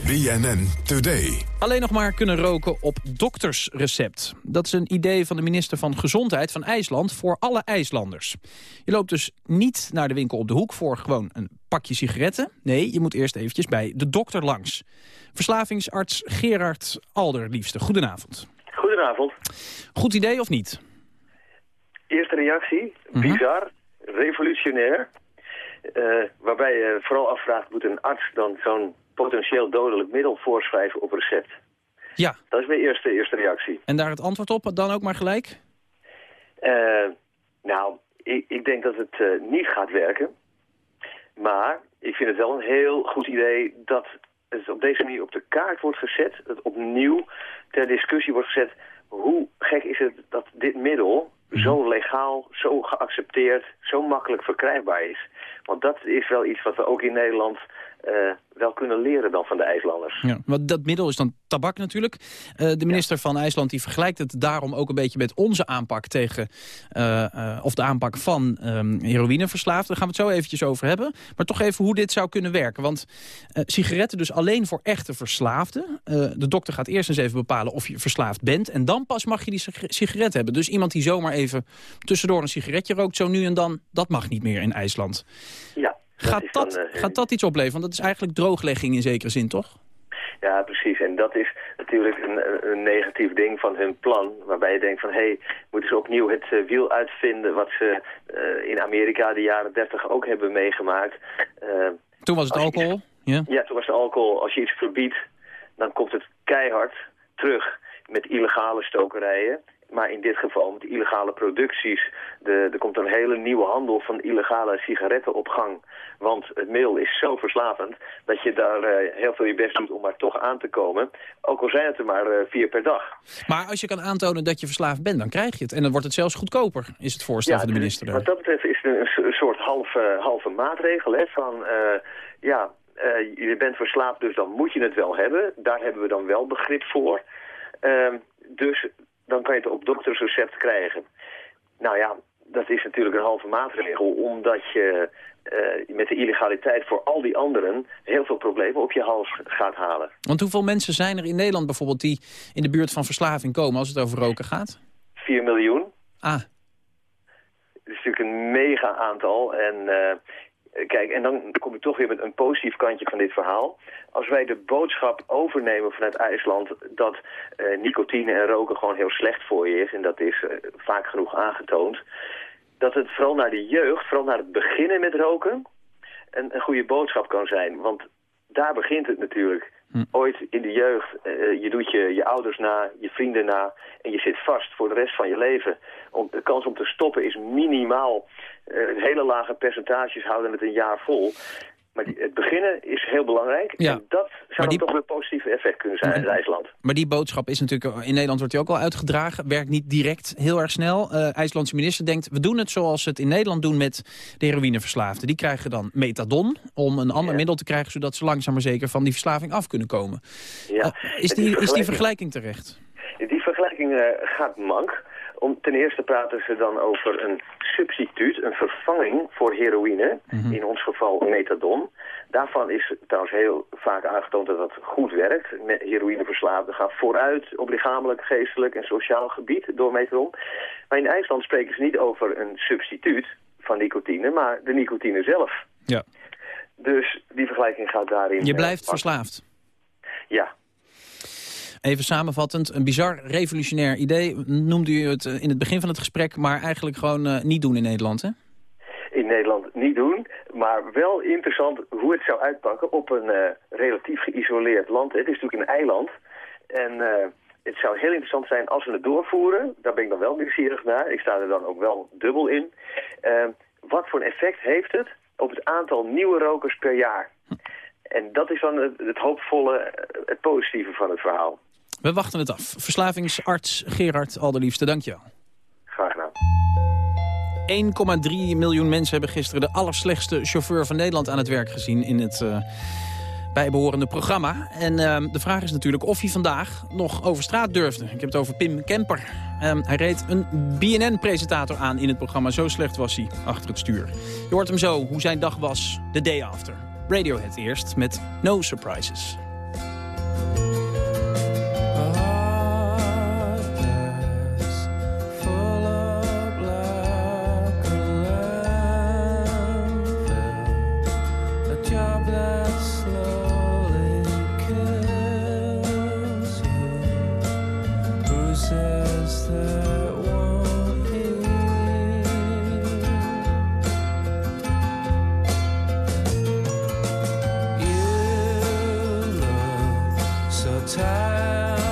BNN Today. Alleen nog maar kunnen roken op doktersrecept. Dat is een idee van de minister van Gezondheid van IJsland voor alle IJslanders. Je loopt dus niet naar de winkel op de hoek voor gewoon een pakje sigaretten. Nee, je moet eerst eventjes bij de dokter langs. Verslavingsarts Gerard Alderliefste, goedenavond. Goedenavond. Goed idee of niet? Eerste reactie, bizar, revolutionair. Eh, waarbij je vooral afvraagt, moet een arts dan zo'n potentieel dodelijk middel voorschrijven op recept? Ja. Dat is mijn eerste, eerste reactie. En daar het antwoord op dan ook maar gelijk? Eh, nou, ik, ik denk dat het eh, niet gaat werken. Maar ik vind het wel een heel goed idee dat het op deze manier op de kaart wordt gezet. Dat opnieuw ter discussie wordt gezet. Hoe gek is het dat dit middel zo legaal, zo geaccepteerd, zo makkelijk verkrijgbaar is. Want dat is wel iets wat we ook in Nederland eh, wel kunnen leren dan van de IJslanders. Ja, want dat middel is dan tabak natuurlijk. Eh, de minister van IJsland die vergelijkt het daarom ook een beetje met onze aanpak tegen... eh, of de aanpak van ehm heroïneverslaafden. Daar gaan we het zo eventjes over hebben. Maar toch even hoe dit zou kunnen werken. Want sigaretten dus alleen voor echte verslaafden. De dokter gaat eerst eens even bepalen of je verslaafd bent. En dan pas mag je die sig- sigaret hebben. Dus iemand die zomaar even tussendoor een sigaretje rookt... zo nu en dan, dat mag niet meer in IJsland. Ja. Gaat dan, dat, eh, gaat dat iets opleveren? Want dat is eigenlijk drooglegging in zekere zin, toch? Ja, precies. En dat is natuurlijk een, een negatief ding van hun plan. Waarbij je denkt van, hé, hey, moeten ze opnieuw het eh, wiel uitvinden... wat ze eh, in Amerika de jaren 30 ook hebben meegemaakt. Toen was het alcohol. Ja. Ja, toen was het alcohol. Als je iets verbiedt, dan komt het keihard terug met illegale stokerijen. Maar in dit geval met illegale producties. De, er komt een hele nieuwe handel van illegale sigaretten op gang. Want het middel is zo verslavend dat je daar eh, heel veel je best doet om maar toch aan te komen. Ook al zijn het er maar eh, vier per dag. Maar als je kan aantonen dat je verslaafd bent, dan krijg je het. En dan wordt het zelfs goedkoper, is het voorstel van de minister daar. Wat dat betreft is het een, soort halve, halve maatregel. Hè, van, eh, ja, eh, je bent verslaafd, dus dan moet je het wel hebben. Daar hebben we dan wel begrip voor. Ehm, dus dan kan je het op doktersrecept krijgen. Nou ja, dat is natuurlijk een halve maatregel, omdat je eh, met de illegaliteit voor al die anderen heel veel problemen op je hals gaat halen. Want hoeveel mensen zijn er in Nederland bijvoorbeeld die in de buurt van verslaving komen als het over roken gaat? 4 miljoen. Ah. Dat is natuurlijk een mega aantal. En eh, kijk, en dan kom ik toch weer met een positief kantje van dit verhaal. Als wij de boodschap overnemen vanuit IJsland dat eh, nicotine en roken gewoon heel slecht voor je is, en dat is eh, vaak genoeg aangetoond, dat het vooral naar de jeugd, vooral naar het beginnen met roken, een, een goede boodschap kan zijn. Want daar begint het natuurlijk. Ooit in de jeugd, eh, je doet je, je ouders na, je vrienden na en je zit vast voor de rest van je leven. Om, de kans om te stoppen is minimaal. Eh, hele lage percentages houden het een jaar vol. Maar die, het beginnen is heel belangrijk. Ja. En dat zou toch een positief effect kunnen zijn in IJsland. Maar die boodschap is natuurlijk, in Nederland wordt die ook al uitgedragen. Werkt niet direct heel erg snel. Eh IJslandse minister denkt, we doen het zoals ze het in Nederland doen met de heroïneverslaafden. Die krijgen dan metadon om een ander middel te krijgen... zodat ze langzaam maar zeker van die verslaving af kunnen komen. Ja. Eh, is, die, is die vergelijking terecht? Die vergelijking eh, gaat mank. Om, ten eerste praten ze dan over een substituut, een vervanging voor heroïne. In ons geval methadon. Daarvan is trouwens heel vaak aangetoond dat dat goed werkt. Heroïneverslaafden gaan vooruit op lichamelijk, geestelijk en sociaal gebied door methadon. Maar in IJsland spreken ze niet over een substituut van nicotine, maar de nicotine zelf. Ja. Dus die vergelijking gaat daarin... Je eh, blijft verslaafd. Ja, Even samenvattend, een bizar revolutionair idee. Noemde u het eh, in het begin van het gesprek, maar eigenlijk gewoon eh, niet doen in Nederland, hè? in Nederland niet doen. Maar wel interessant hoe het zou uitpakken op een eh, relatief geïsoleerd land. Het is natuurlijk een eiland. En het zou heel interessant zijn als we het doorvoeren. Daar ben ik dan wel nieuwsgierig naar. Ik sta er dan ook wel dubbel in. Wat voor een effect heeft het op het aantal nieuwe rokers per jaar? En dat is dan het, het hoopvolle, het positieve van het verhaal. We wachten het af. Verslavingsarts Gerard Alderliefste, dank je wel. Graag gedaan. 1,3 miljoen mensen hebben gisteren de allerslechtste chauffeur van Nederland aan het werk gezien in het uh, bijbehorende programma. En uh, de vraag is natuurlijk of hij vandaag nog over straat durfde. Ik heb het over Pim Kemper. Um, hij reed een BNN-presentator aan in het programma. Zo slecht was hij achter het stuur. Je hoort hem zo, hoe zijn dag was, the day after. Radiohead eerst met No Surprises. child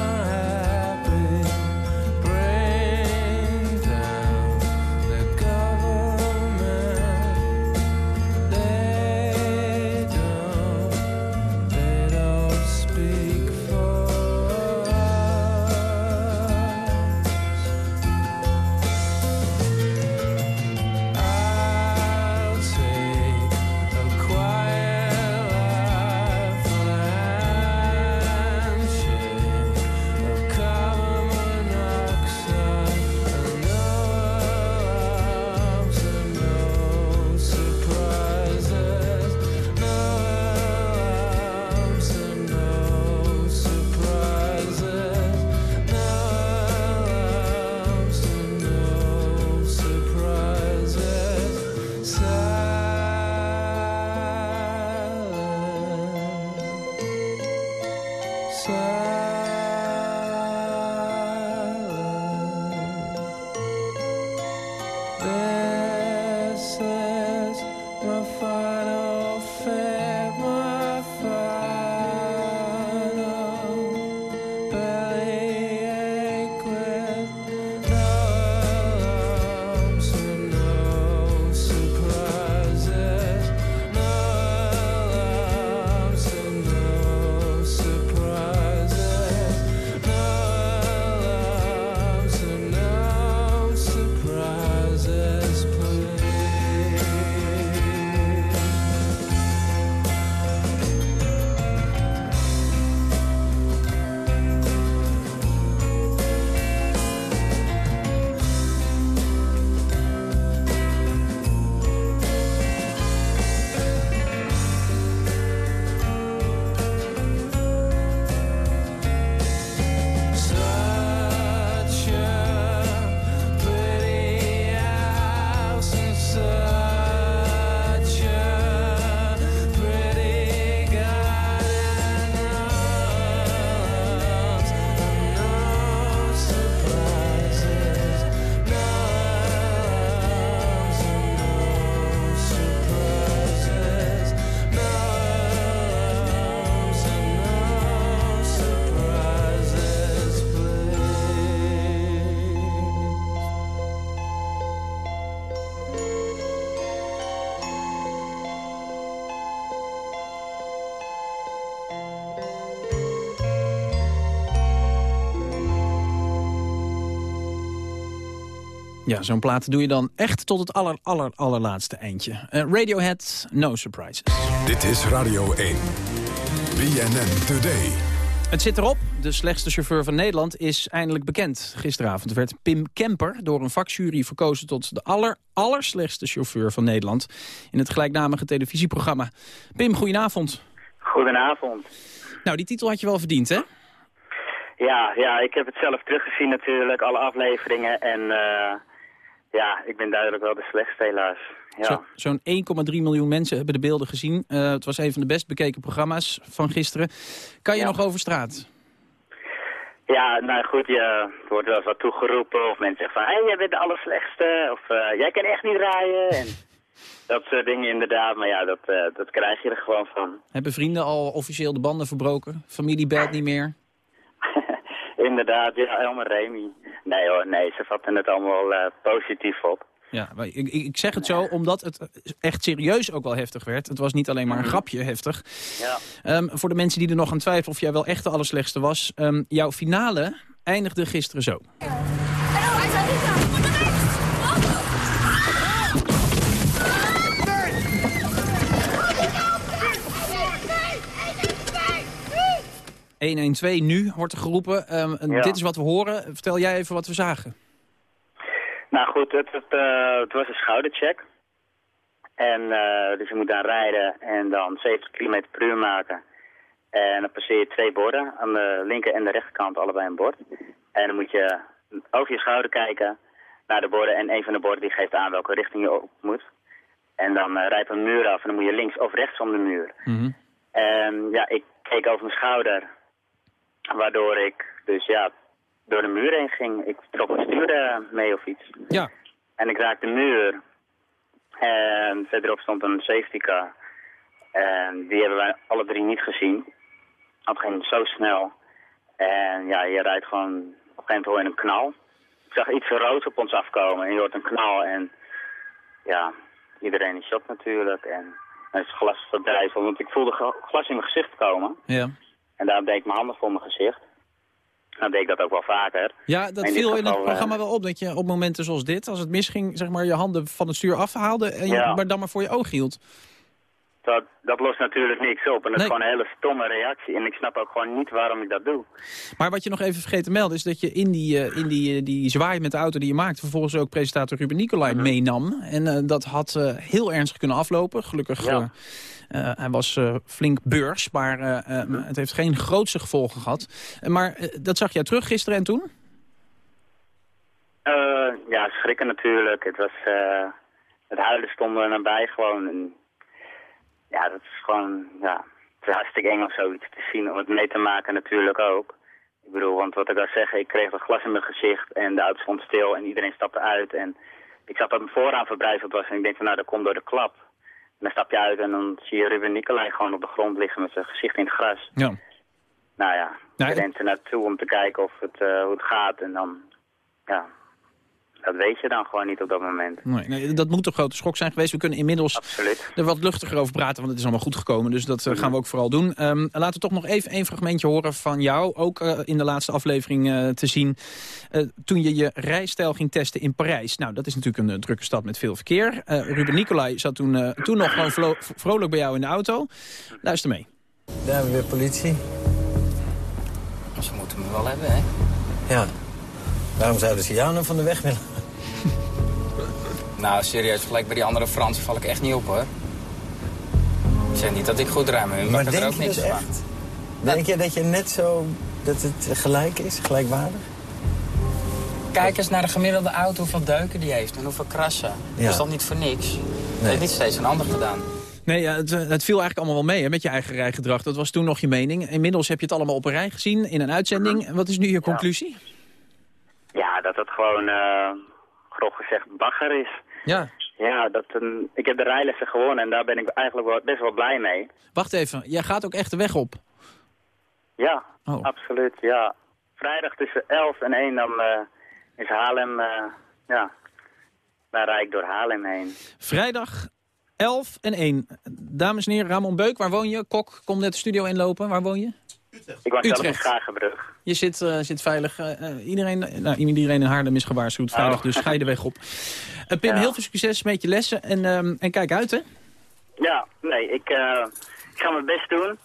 Ja, zo'n plaat doe je dan echt tot het aller, aller, allerlaatste eindje. Uh, Radiohead, no surprises. Dit is Radio 1. BNN Today. Het zit erop. De slechtste chauffeur van Nederland is eindelijk bekend. Gisteravond werd Pim Kemper door een vakjury verkozen... tot de aller, allerslechtste chauffeur van Nederland... in het gelijknamige televisieprogramma. Pim, goedenavond. Goedenavond. Nou, die titel had je wel verdiend, hè? Ja, ja, ik heb het zelf teruggezien natuurlijk, alle afleveringen. En uh, ja, ik ben duidelijk wel de slechtste helaas. Ja. Zo'n 1,3 miljoen mensen hebben de beelden gezien. Uh, het was een van de best bekeken programma's van gisteren. Kan je nog over straat? Ja, nou goed, je wordt wel eens wat toegeroepen. Of mensen zeggen van, hé, hey, jij bent de allerslechtste. Of uh, jij kan echt niet rijden. En *laughs* dat soort dingen inderdaad. Maar ja, dat, uh, dat krijg je er gewoon van. Hebben vrienden al officieel de banden verbroken? Familie belt niet meer? *laughs* inderdaad, ja, helemaal Remy. Nee hoor, nee, ze vatten het allemaal uh, positief op. Ja, ik, ik zeg het zo omdat het echt serieus ook wel heftig werd. Het was niet alleen maar een mhm. grapje heftig. Ja. Um, voor de mensen die er nog aan twijfelen of jij wel echt de allerslechtste was. Um, jouw finale eindigde gisteren zo. 112 nu, wordt er geroepen. Ehm, Ja. Dit is wat we horen. Vertel jij even wat we zagen. Nou goed, het, het, eh, het was een schoudercheck. En eh, dus je moet dan rijden en dan 70 km per uur maken. En dan passeer je twee borden, aan de linker en de rechterkant allebei een bord. En dan moet je over je schouder kijken naar de borden en een van de borden die geeft aan welke richting je op moet. En dan eh, rijdt een muur af en dan moet je links of rechts om de muur. En ja, ik keek over mijn schouder, waardoor ik dus ja, door de muur heen ging. Ik trok mijn stuur eh, mee of iets. Ja. En ik raakte de muur. En verderop stond een safety car. En die hebben wij alle drie niet gezien. Het ging zo snel. En ja, je rijdt gewoon... Op een gegeven moment hoor je een knal. Ik zag iets rood op ons afkomen en je hoort een knal. En ja, iedereen is shock natuurlijk. En is het glas verdrijven. Want ik voelde glas in mijn gezicht komen. Ja. En daar deed ik mijn handen voor mijn gezicht. Dan deed ik dat ook wel vaker. Ja, dat viel in het eh, programma wel op. Dat je op momenten zoals dit, als het misging, zeg maar je handen van het stuur afhaalde. En je, Ja. maar dan maar voor je oog hield. Dat, dat lost natuurlijk niks op. En dat Nee. is gewoon een hele stomme reactie. En ik snap ook gewoon niet waarom ik dat doe. Maar wat je nog even vergeten te melden is dat je in die, eh, in die, eh, die zwaai met de auto die je maakt... vervolgens ook presentator Ruben Nicolai Mhm. meenam. En eh, dat had heel ernstig kunnen aflopen. Gelukkig, Ja. hij was flink beurs, maar Mhm. het heeft geen grootste gevolgen gehad. Eh, maar dat zag jij terug gisteren en toen? Ja, schrikken natuurlijk. Het was... het huilen stonden er nabij gewoon. En, ja, dat is gewoon... Ja, het is hartstikke eng om zoiets te zien. Om het mee te maken natuurlijk ook. Ik bedoel, want wat ik al zeg, ik kreeg een glas in mijn gezicht. En de auto stond stil en iedereen stapte uit. En ik zag dat mijn vooraan verbrijzeld was. En ik denk van, nou, dat komt door de klap. En dan stap je uit en dan zie je Ruben Nicolai gewoon op de grond liggen met zijn gezicht in het gras. Ja. Nou ja, Nou, je rent er naartoe om te kijken of het, eh, hoe het gaat. En dan, ja, dat weet je dan gewoon niet op dat moment. Nee, nee, dat moet een grote schok zijn geweest. We kunnen inmiddels Absoluut. er wat luchtiger over praten, want het is allemaal goed gekomen. Dus dat eh, gaan we ook vooral doen. Ehm, laten we toch nog even een fragmentje horen van jou. Ook eh, in de laatste aflevering eh, te zien. eh, toen je je rijstijl ging testen in Parijs. Nou, dat is natuurlijk een drukke stad met veel verkeer. Eh, Ruben Nicolai zat toen, eh, toen nog gewoon vrolijk bij jou in de auto. Luister mee. Daar hebben we weer politie. Ze moeten me wel hebben, hè? Ja. Waarom zouden ze jou nou van de weg willen? *laughs* Nou, serieus, gelijk bij die andere Fransen val ik echt niet op, hoor. Ik zeg niet dat ik goed ruim, hun Maar bakken er denk ook je niks dat van. echt? Denk je dat je net zo... dat het gelijk is, gelijkwaardig? Kijk eens naar de gemiddelde auto, hoeveel deuken die heeft en hoeveel krassen. Ja. Dat is toch niet voor niks? Dat heeft niet steeds een ander gedaan. Nee, ja, het, het viel eigenlijk allemaal wel mee hè, met je eigen rijgedrag. Dat was toen nog je mening. Inmiddels heb je het allemaal op een rij gezien in een uitzending. Wat is nu je conclusie? Ja, dat het gewoon, eh grof gezegd, bagger is. Ja. Ja, dat, een- ik heb de rijlessen gewonnen en daar ben ik eigenlijk wel, best wel blij mee. Wacht even, jij gaat ook echt de weg op. Ja, Oh. absoluut, ja. Vrijdag tussen 11 en 1 dan eh, is Haarlem, eh, ja, daar rijd ik door Haarlem heen. Vrijdag 11 en 1. Dames en heren, Ramon Beuk, waar woon je? Kok, kom net de studio inlopen. Waar woon je? Ik was zelf in Utrecht. Schagenbrug. Je zit, eh, zit veilig. eh, eh, iedereen, nou, iedereen in Haarlem is gewaarschuwd Oh. dus ga je de weg op. *laughs* Eh, Pim, heel veel succes met je lessen en, ehm, en kijk uit, hè? Ja, nee, ik, eh, ik ga mijn best doen.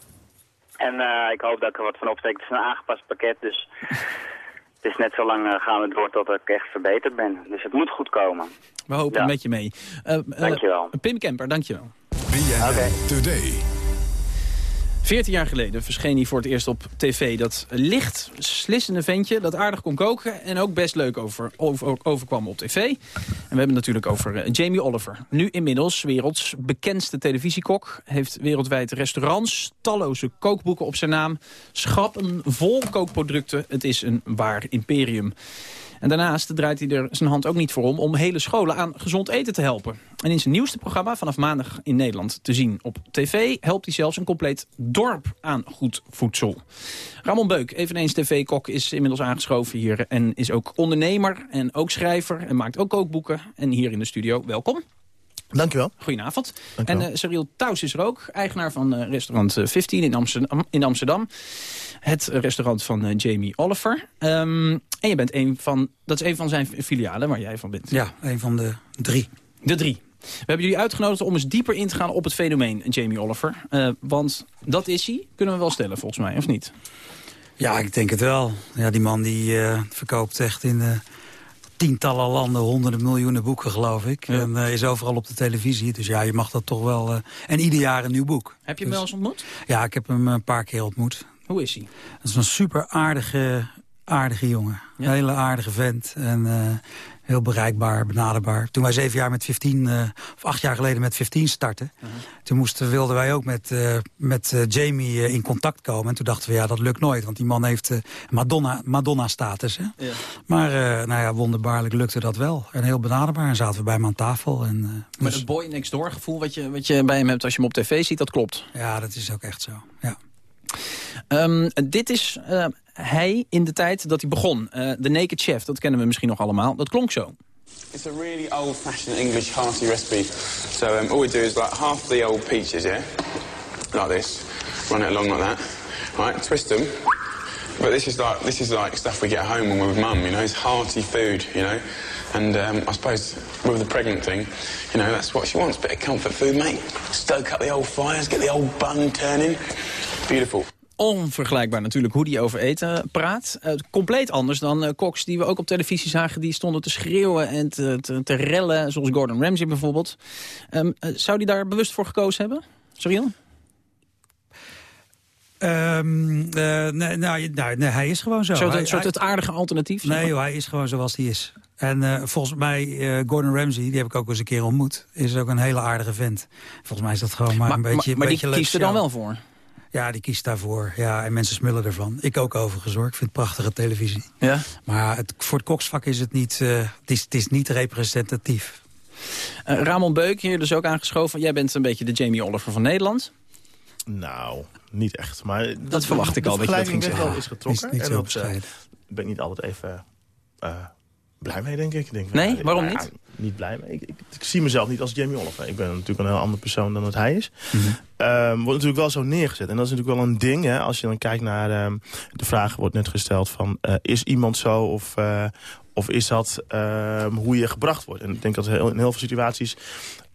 En eh, ik hoop dat ik er wat van opsteek. Het is een aangepast pakket, dus *laughs* het is net zo lang gaan we door tot ik echt verbeterd ben. Dus het moet goed komen. We hopen Ja. met je mee. Eh, eh, Dankjewel. Pim Kemper, dankjewel. BNN Today. 14 jaar geleden verscheen hij voor het eerst op tv. Dat licht, slissende ventje dat aardig kon koken... en ook best leuk over, over, overkwam op tv. En we hebben het natuurlijk over eh, Jamie Oliver. Nu inmiddels werelds bekendste televisiekok. Heeft wereldwijd restaurants, talloze kookboeken op zijn naam. Schappen vol kookproducten. Het is een waar imperium. En daarnaast draait hij er zijn hand ook niet voor om... om hele scholen aan gezond eten te helpen. En in zijn nieuwste programma vanaf maandag in Nederland te zien op tv... helpt hij zelfs een compleet dorp aan goed voedsel. Ramon Beuk, eveneens tv-kok, is inmiddels aangeschoven hier... en is ook ondernemer en ook schrijver en maakt ook kookboeken. En hier in de studio, welkom. Dankjewel. Goedenavond. Dankjewel. En uh, Cyril Taus is er ook, eigenaar van uh, restaurant 15 in Amsterdam, in Amsterdam. Het restaurant van uh, Jamie Oliver. Um, en je bent een van, dat is een van zijn filialen waar jij van bent. Ja, een van de drie. De drie. We hebben jullie uitgenodigd om eens dieper in te gaan op het fenomeen Jamie Oliver. Uh, want dat is hij, kunnen we wel stellen volgens mij, of niet? Ja, ik denk het wel. Ja, die man die eh, verkoopt echt in eh, tientallen landen honderden miljoenen boeken, geloof ik. En eh, is overal op de televisie. Dus ja, je mag dat toch wel... en ieder jaar een nieuw boek. Heb je hem Dus- wel eens ontmoet? Ja, ik heb hem een paar keer ontmoet. Hoe is hij? Het is een super aardige, aardige jongen. Een hele aardige vent. En eh, heel bereikbaar, benaderbaar. Toen wij zeven jaar met 15, eh, of acht jaar geleden met 15 startten... toen moesten, wilden wij ook met, eh, met Jamie in contact komen. En toen dachten we, ja, dat lukt nooit. Want die man heeft Madonna- Madonna-status. hè. Ja. maar nou ja, wonderbaarlijk lukte dat wel. En heel benaderbaar. En zaten we bij hem aan tafel. En, Maar het boy next door gevoel wat je, wat je bij hem hebt als je hem op tv ziet, dat klopt. Ja, dat is ook echt zo. Ja. Ehm, dit is eh, hij in de tijd dat hij begon. Eh de Naked Chef, dat kennen we misschien nog allemaal. Dat klonk zo. It's a really old-fashioned English hearty recipe. So um, all we do is like half the old peaches, yeah, like this. Run it along like that. Right, twist them. But this is like this is like stuff we get home when we're with mum. You know, it's hearty food. You know, and um, I suppose with the pregnant thing, you know, that's what she wants. Bit of comfort food, mate. Stoke up the old fires, get the old bun turning. Beautiful. Onvergelijkbaar natuurlijk hoe die over eten praat. Eh, compleet anders dan uh, koks die we ook op televisie zagen... die stonden te schreeuwen en te, te, te rellen, zoals Gordon Ramsay bijvoorbeeld. Um, uh, zou die daar bewust voor gekozen hebben? Cyril? Um, uh, nee, nou, nou, nee, hij is gewoon zo. Een soort, hij, soort het aardige alternatief? Nee, joh, hij is gewoon zoals hij is. En uh, volgens mij, uh, Gordon Ramsay, die heb ik ook eens een keer ontmoet... is ook een hele aardige vent. Volgens mij is dat gewoon maar, maar een beetje Maar, maar een beetje die kiest er dan wel voor? Ja, die kiest daarvoor. Ja, en mensen smullen ervan. Ik ook overigens hoor. Ik vind het prachtige televisie. Ja? Maar het, voor het koksvak is het niet, uh, het is, het is niet representatief. Uh, Ramon Beuk, hier dus ook aangeschoven. Jij bent een beetje de Jamie Oliver van Nederland. Nou, niet echt. Maar dat, dat verwacht ik al, dat je dat ging zeggen. is getrokken. Niet en dat uh, ben ik niet altijd even uh, blij mee, denk ik. denk, nee, nou, waarom nou, niet? Niet blij mee. Ik, ik, ik, zie mezelf niet als Jamie Oliver. Ik ben natuurlijk een heel andere persoon dan dat hij is. Mhm. Mm -hmm. um, wordt natuurlijk wel zo neergezet. En dat is natuurlijk wel een ding. Hè, als je dan kijkt naar... Um, de vraag wordt net gesteld van... Uh, is iemand zo of... Uh, of is dat uh, hoe je gebracht wordt? En ik denk dat heel, in heel veel situaties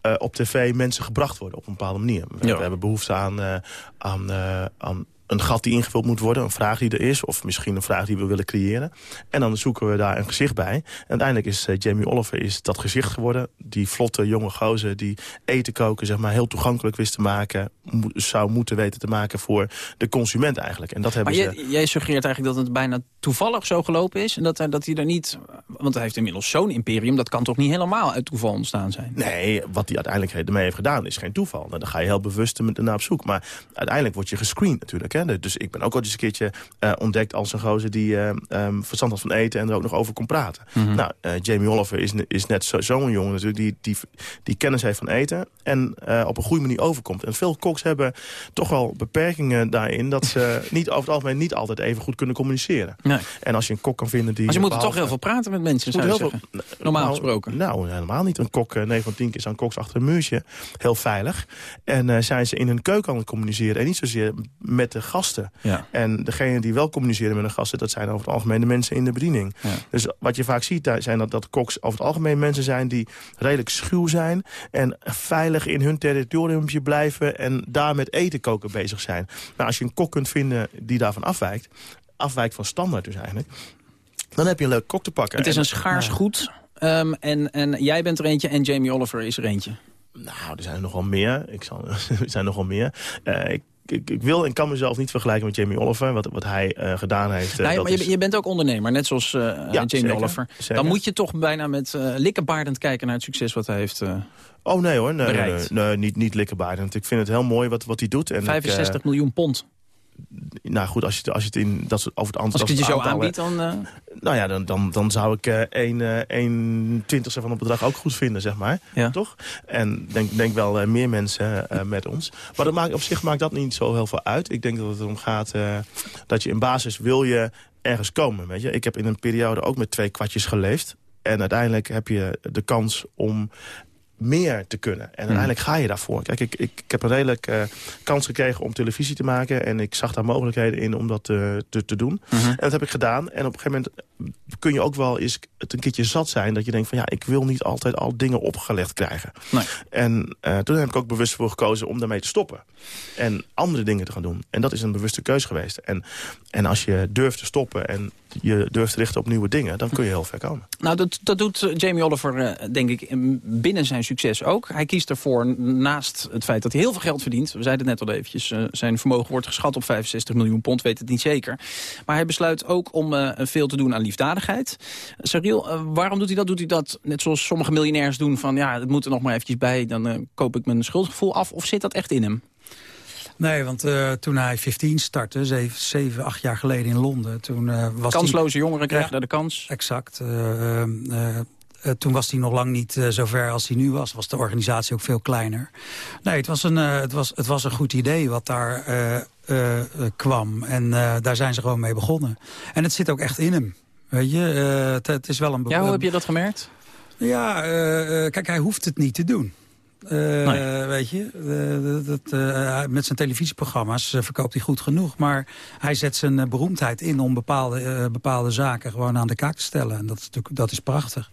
uh, op tv mensen gebracht worden op een bepaalde manier. We, we hebben behoefte aan, aan, aan een gat die ingevuld moet worden, een vraag die er is... of misschien een vraag die we willen creëren. En dan zoeken we daar een gezicht bij. En uiteindelijk is uh, Jamie Oliver is dat gezicht geworden. Die vlotte jonge gozer die eten koken zeg maar, heel toegankelijk wist te maken... Mo zou moeten weten te maken voor de consument eigenlijk. En dat hebben maar ze... jij, jij suggereert eigenlijk dat het bijna toevallig zo gelopen is... en dat, dat hij er niet... Want hij heeft inmiddels zo'n imperium... dat kan toch niet helemaal uit toeval ontstaan zijn? Nee, wat hij uiteindelijk ermee heeft gedaan is geen toeval. Nou, dan ga je heel bewust naar op zoek. Maar uiteindelijk word je gescreend natuurlijk. Hè? Dus ik ben ook al eens een keertje uh, ontdekt als een gozer die uh, um, verstand had van eten... en er ook nog over kon praten. Mhm. Mm -hmm. Nou, uh, Jamie Oliver is, is net zo'n zo jongen natuurlijk die, die, die kennis heeft van eten... en op een goede manier overkomt. En veel koks hebben toch wel beperkingen daarin... dat ze *laughs* niet over het algemeen niet altijd even goed kunnen communiceren. Nee. En als je een kok kan vinden die... Maar ze moeten toch heel veel praten met mensen, zou je zeggen. Veel, Normaal nou, gesproken. Nou, helemaal niet. Een kok, 9 van 10 keer aan koks achter een muurtje. Heel veilig. En zijn ze in hun keuken aan het communiceren. En niet zozeer met de gasten. Ja. En degene die wel communiceren met hun gasten... dat zijn over het algemeen de mensen in de bediening. Ja. Dus wat je vaak ziet, zijn dat, dat koks over het algemeen mensen zijn... die redelijk schuw zijn en veilig in hun territoriumpje blijven... en daar met eten koken bezig zijn. Nou, als je een kok kunt vinden die daarvan afwijkt... afwijkt van standaard dus eigenlijk... dan heb je een leuk kok te pakken. Het is een schaars goed um, en, en jij bent er eentje en Jamie Oliver is er eentje. Nou, er zijn er nogal meer. Ik zal, *laughs* er zijn nogal meer. Uh, ik ik, ik, wil en kan mezelf niet vergelijken met Jamie Oliver, wat, wat hij uh, gedaan heeft. Uh, nou, maar is... je, je, bent ook ondernemer, net zoals uh, ja, Jamie zeker, Oliver. Zeker. Dan moet je toch bijna met likkenbaardend kijken naar het succes wat hij heeft Oh nee hoor, nee, nee, nee, niet, niet likkenbaardend. Ik vind het heel mooi wat, wat hij doet. En 65 ik, miljoen pond. Nou goed, als je, als je het in dat soort over het Als ik het je zo aantallen, aanbied, dan... Uh... Nou ja, dan, dan, dan zou ik uh, een, uh, een twintigste van het bedrag ook goed vinden, zeg maar. Ja. Toch? En denk, denk wel meer mensen met ons. Maar dat maakt, op zich maakt dat niet zo heel veel uit. Ik denk dat het erom gaat dat je in basis wil je ergens komen. Weet je? Ik heb in een periode ook met twee kwartjes geleefd. En uiteindelijk heb je de kans om meer te kunnen. En uiteindelijk ga je daarvoor. Kijk, ik, ik, ik heb een redelijk uh, kans gekregen om televisie te maken. En ik zag daar mogelijkheden in om dat uh, te, te doen. En dat heb ik gedaan. En op een gegeven moment kun je ook wel eens het een keertje zat zijn... dat je denkt van ja, ik wil niet altijd al dingen opgelegd krijgen. Nee. En uh, toen heb ik ook bewust voor gekozen om daarmee te stoppen. En andere dingen te gaan doen. En dat is een bewuste keus geweest. En, en als je durft te stoppen en je durft te richten op nieuwe dingen... dan kun je heel ver komen. Nou, dat, dat doet Jamie Oliver, denk ik, binnen zijn succes ook. Hij kiest ervoor, naast het feit dat hij heel veel geld verdient... we zeiden het net al eventjes, uh, zijn vermogen wordt geschat op 65 miljoen pond, weet het niet zeker. Maar hij besluit ook om uh, veel te doen aan liefdadigheid. Cyril, uh, waarom doet hij dat? Doet hij dat net zoals sommige miljonairs doen van... ja, het moet er nog maar eventjes bij, dan koop ik mijn schuldgevoel af... of zit dat echt in hem? Nee, want uh, toen hij 15 startte, zeven, zeven, acht jaar geleden in Londen... Toen, uh, was Kansloze die... jongeren krijgen ja, daar de kans. Exact. Uh, uh, toen was hij nog lang niet uh, zover als hij nu was. Was de organisatie ook veel kleiner. Nee, het was een, uh, het was, het was een goed idee wat daar kwam. En daar zijn ze gewoon mee begonnen. En het zit ook echt in hem. Weet je, het, het, is wel een... Ja, hoe heb je dat gemerkt? Ja, kijk, hij hoeft het niet te doen. Uh, nee. Weet je, uh, dat, uh, met zijn televisieprogramma's verkoopt hij goed genoeg. Maar hij zet zijn beroemdheid in om bepaalde, bepaalde zaken gewoon aan de kaak te stellen. En dat is, natuurlijk, dat is prachtig.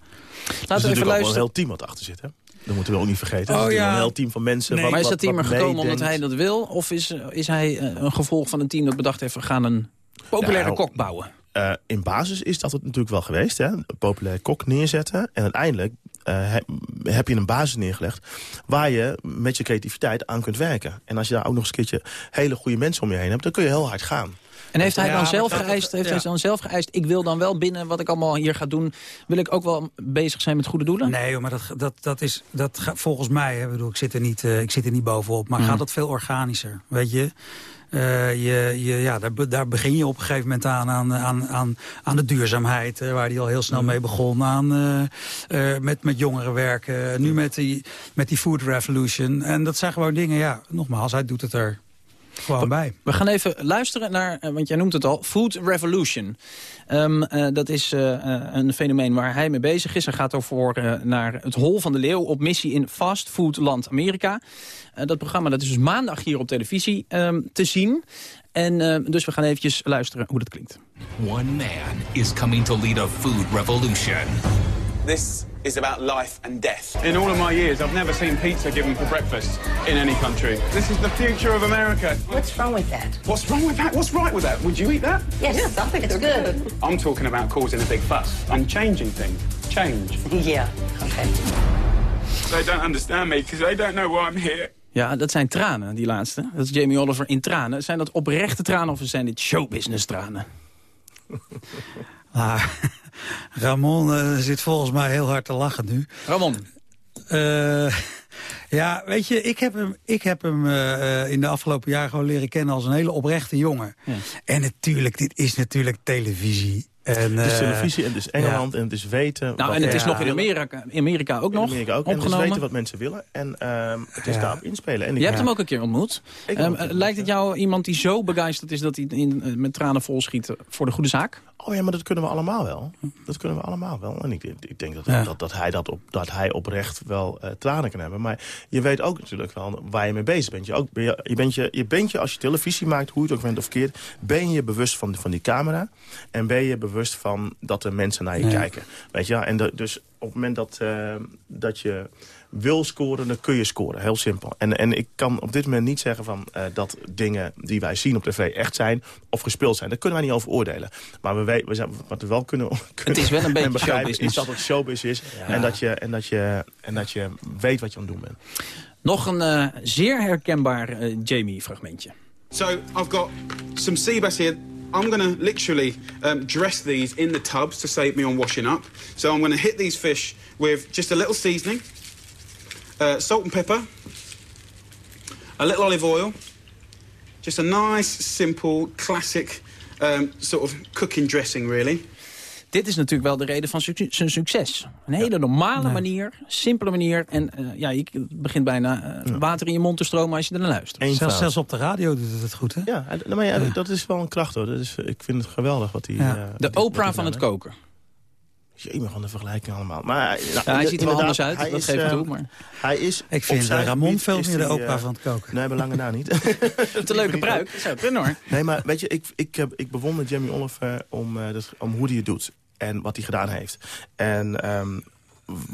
Laten we even luisteren. Er een heel team wat achter zit, hè? Dat moeten we ook niet vergeten. Oh, ja. Een heel team van mensen. Nee. Wat, maar is dat team er gekomen omdat hij dat wil? Of is, is hij een gevolg van een team dat bedacht heeft... we gaan een populaire nou, kok bouwen? Uh, in basis is dat het natuurlijk wel geweest. Hè? Een populaire kok neerzetten. En uiteindelijk uh, heb je een basis neergelegd... waar je met je creativiteit aan kunt werken. En als je daar ook nog eens een keertje hele goede mensen om je heen hebt... dan kun je heel hard gaan. En heeft hij dan zelf geëist, heeft ja. hij dan zelf geëist... ik wil dan wel binnen wat ik allemaal hier ga doen... wil ik ook wel bezig zijn met goede doelen? Nee, maar dat, dat, dat is dat gaat volgens mij... Hè, bedoel, ik, zit er niet, uh, ik zit er niet bovenop, maar mm. gaat dat veel organischer. Weet je? Uh, je, je, ja, daar, daar, begin je op een gegeven moment aan, aan, aan, aan, aan de duurzaamheid. Uh, waar hij al heel snel mee begon. Aan, uh, met, met jongeren werken. Nu met die, met die food revolution. En dat zijn gewoon dingen, ja, nogmaals, hij doet het er gewoon bij. We gaan even luisteren naar, want jij noemt het al, Food Revolution. Um, uh, dat is uh, een fenomeen waar hij mee bezig is. Hij gaat over uh, naar het Hol van de Leeuw op missie in fastfoodland Amerika. dat programma dat is dus maandag hier op televisie um, te zien. En dus we gaan eventjes luisteren hoe dat klinkt. One man is coming to lead a food revolution. This is about life and death. In all of my years, I've never seen pizza given for breakfast in any country. This is the future of America. What's wrong with that? What's wrong with that? What's right with that? Would you eat that? Yes, yeah, I think it's good. good. I'm talking about causing a big fuss. I'm changing things. Change. yeah, okay. They don't understand me because they don't know why I'm here. Ja, dat zijn tranen, die laatste. Dat is Jamie Oliver in tranen. Zijn dat oprechte tranen of zijn dit showbusiness tranen? Ah, *laughs* Ramon uh, zit volgens mij heel hard te lachen nu. Ramon. Uh, *laughs* ja, weet je, ik heb hem, ik heb hem uh, in de afgelopen jaren gewoon leren kennen als een hele oprechte jongen. Ja. En natuurlijk, dit is natuurlijk televisie. En, het is televisie en het is Engeland ja. en het is weten... Nou, en het is nog in Amerika, in Amerika ook nog Amerika ook. opgenomen. En het is weten wat mensen willen en uh, het is ja. daarop inspelen. En Je hebt hem ook een keer ontmoet. Um, lijkt het jou iemand die zo begeisterd is dat hij in, met tranen vol schiet voor de goede zaak? Oh ja, maar dat kunnen we allemaal wel. Dat kunnen we allemaal wel. En ik, ik denk dat, ja. dat, dat, hij dat, op, dat hij oprecht wel uh, tranen kan hebben. Maar je weet ook natuurlijk wel waar je mee bezig bent. Je, ook, je, je, bent je, je bent je, als je televisie maakt, hoe je het ook bent of verkeerd... ben je bewust van, van die camera. En ben je bewust van dat er mensen naar je kijken. Weet je, en de, dus op het moment dat, uh, dat je wil scoren, dan kun je scoren. Heel simpel. En, en ik kan op dit moment niet zeggen van, uh, dat dingen die wij zien op tv echt zijn of gespeeld zijn. Daar kunnen wij niet over oordelen. Maar we weten, we zijn, wat we wel kunnen, kunnen Het is wel een beetje showbusiness. is dat het showbiz is. Ja. En, dat je, en, dat je, en dat je weet wat je aan het doen bent. Nog een uh, zeer herkenbaar uh, Jamie-fragmentje. So, I've got some sea bass here. I'm going to literally um, dress these in the tubs to save me on washing up. So I'm going to hit these fish with just a little seasoning. Uh, salt and pepper, a little olive oil, just a nice, simple, classic um, sort of cooking dressing, really. Dit is natuurlijk wel de reden van zijn succes. Een hele normale nee. manier, simpele manier. En uh, ja, je begint bijna uh, water in je mond te stromen als je er naar luistert. Zelfs, zelfs op de radio doet het het goed, hè? Ja, maar ja, ja. dat is wel een kracht, hoor. Dat is, ik vind het geweldig wat hij... Ja. Uh, de Oprah van het koken. Jee, van de vergelijking allemaal. Maar, nou, ja, hij ziet er wel anders uit, hij dat is, geef ik eh, toe. Maar... Hij is Ik vind eh, Ramon veel meer de opa eh, van het koken. Nee, belangen nou niet. *laughs* Het een leuke pruik, dat zou kunnen hoor. Nee, maar weet je, ik, ik, heb, ik bewonder Jamie Oliver om, eh, dat, om hoe hij het doet. En wat hij gedaan heeft. En ehm,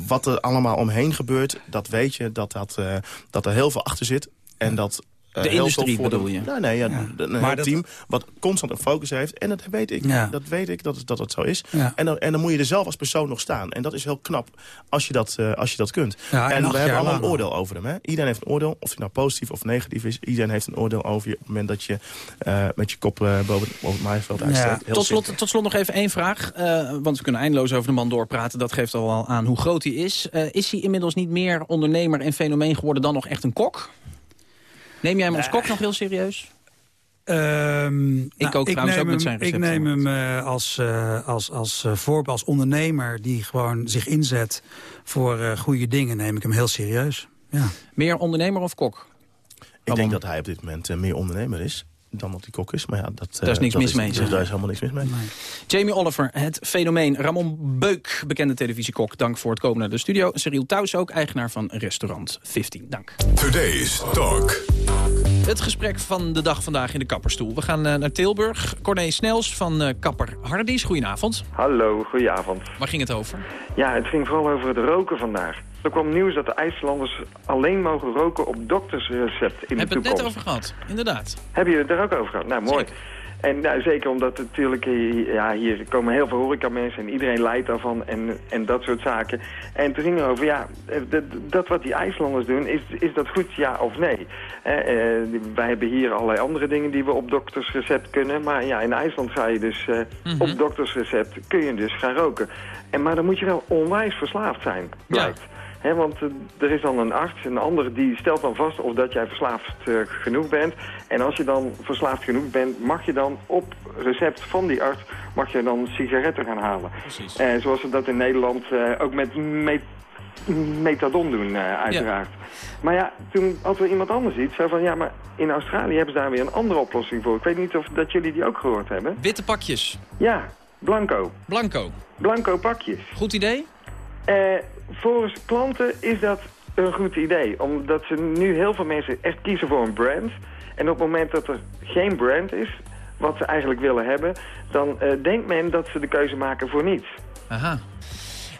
wat er allemaal omheen gebeurt, dat weet je, dat, dat, eh, dat er heel veel achter zit. En dat... eh, De industrie voor bedoel de, je? Nee, nee, ja, een Maar heel dat- team wat constant een focus heeft. En dat weet ik, Ja. dat, weet ik dat, het- dat het zo is. Ja. En, dan, en dan moet je er zelf als persoon nog staan. En dat is heel knap als je dat, eh, als je dat kunt. Ja, en en we hebben allemaal een oordeel over hem. Hè? Iedereen heeft een oordeel, of hij nou positief of negatief is. Iedereen heeft een oordeel over je op het moment dat je eh, met je kop boven, boven het maaiveld uitsteekt. Heel Tot slot, tot slot nog even één vraag. eh, want we kunnen eindeloos over de man doorpraten. Dat geeft al wel aan hoe groot hij is. Eh, is hij inmiddels niet meer ondernemer en fenomeen geworden dan nog echt een kok? Neem jij hem als kok nog heel serieus? Ehm, Ik nou, ook trouwens neem ook met hem- zijn Ik recepten. neem hem eh, als, eh, als, als eh, voorbeeld, als ondernemer die gewoon zich inzet voor eh, goede dingen, neem ik hem heel serieus. Ja. Meer ondernemer of kok? Ik denk dat hij op dit moment meer ondernemer is dan dat hij kok is. Maar ja, dat, Daar is niks mis mee, dus daar is helemaal niks mis mee. Jamie Oliver, het fenomeen. Ramon Beuk, bekende televisiekok. Dank voor het komen naar de studio. Cyril Thuis ook, eigenaar van restaurant 15. Dank. Today's Talk. Het gesprek van de dag vandaag in de kapperstoel. We gaan eh, naar Tilburg. Corné Snels van eh, Kapper Hardies. Goedenavond. Hallo, goedenavond. Waar ging het over? Ja, het ging vooral over het roken vandaag. Er kwam nieuws dat de IJslanders alleen mogen roken op doktersrecept in Hebben de we het toekomst. net over gehad, inderdaad. Heb je het er ook over gehad? Nou, mooi. En nou, zeker omdat het natuurlijk, eh, ja, hier komen heel veel horecamensen en iedereen leidt daarvan en, en dat soort zaken. En toen ging er over, ja, eh, dat, dat wat die IJslanders doen, is, is dat goed, ja of nee? Eh, wij hebben hier allerlei andere dingen die we op doktersrecept kunnen, maar ja, in IJsland ga je dus eh, Mhm. op doktersrecept, kun je dus gaan roken. En, maar dan moet je wel onwijs verslaafd zijn, blijkt. Want eh, er is dan een arts, een andere die stelt dan vast of dat jij verslaafd eh, genoeg bent. En als je dan verslaafd genoeg bent, mag je dan op recept van die arts mag je dan sigaretten gaan halen. Precies. Eh, zoals ze dat in Nederland ook met me- methadon doen, eh, uiteraard. Maar ja, toen had er iemand anders iets. Zo van, ja, maar in Australië hebben ze daar weer een andere oplossing voor. Ik weet niet of dat jullie die ook gehoord hebben. Witte pakjes. Ja, blanco. Blanco. Blanco pakjes. Goed idee? Eh, volgens klanten is dat een goed idee. Omdat ze nu heel veel mensen echt kiezen voor een brand. En op het moment dat er geen brand is, wat ze eigenlijk willen hebben... dan eh, denkt men dat ze de keuze maken voor niets. Aha.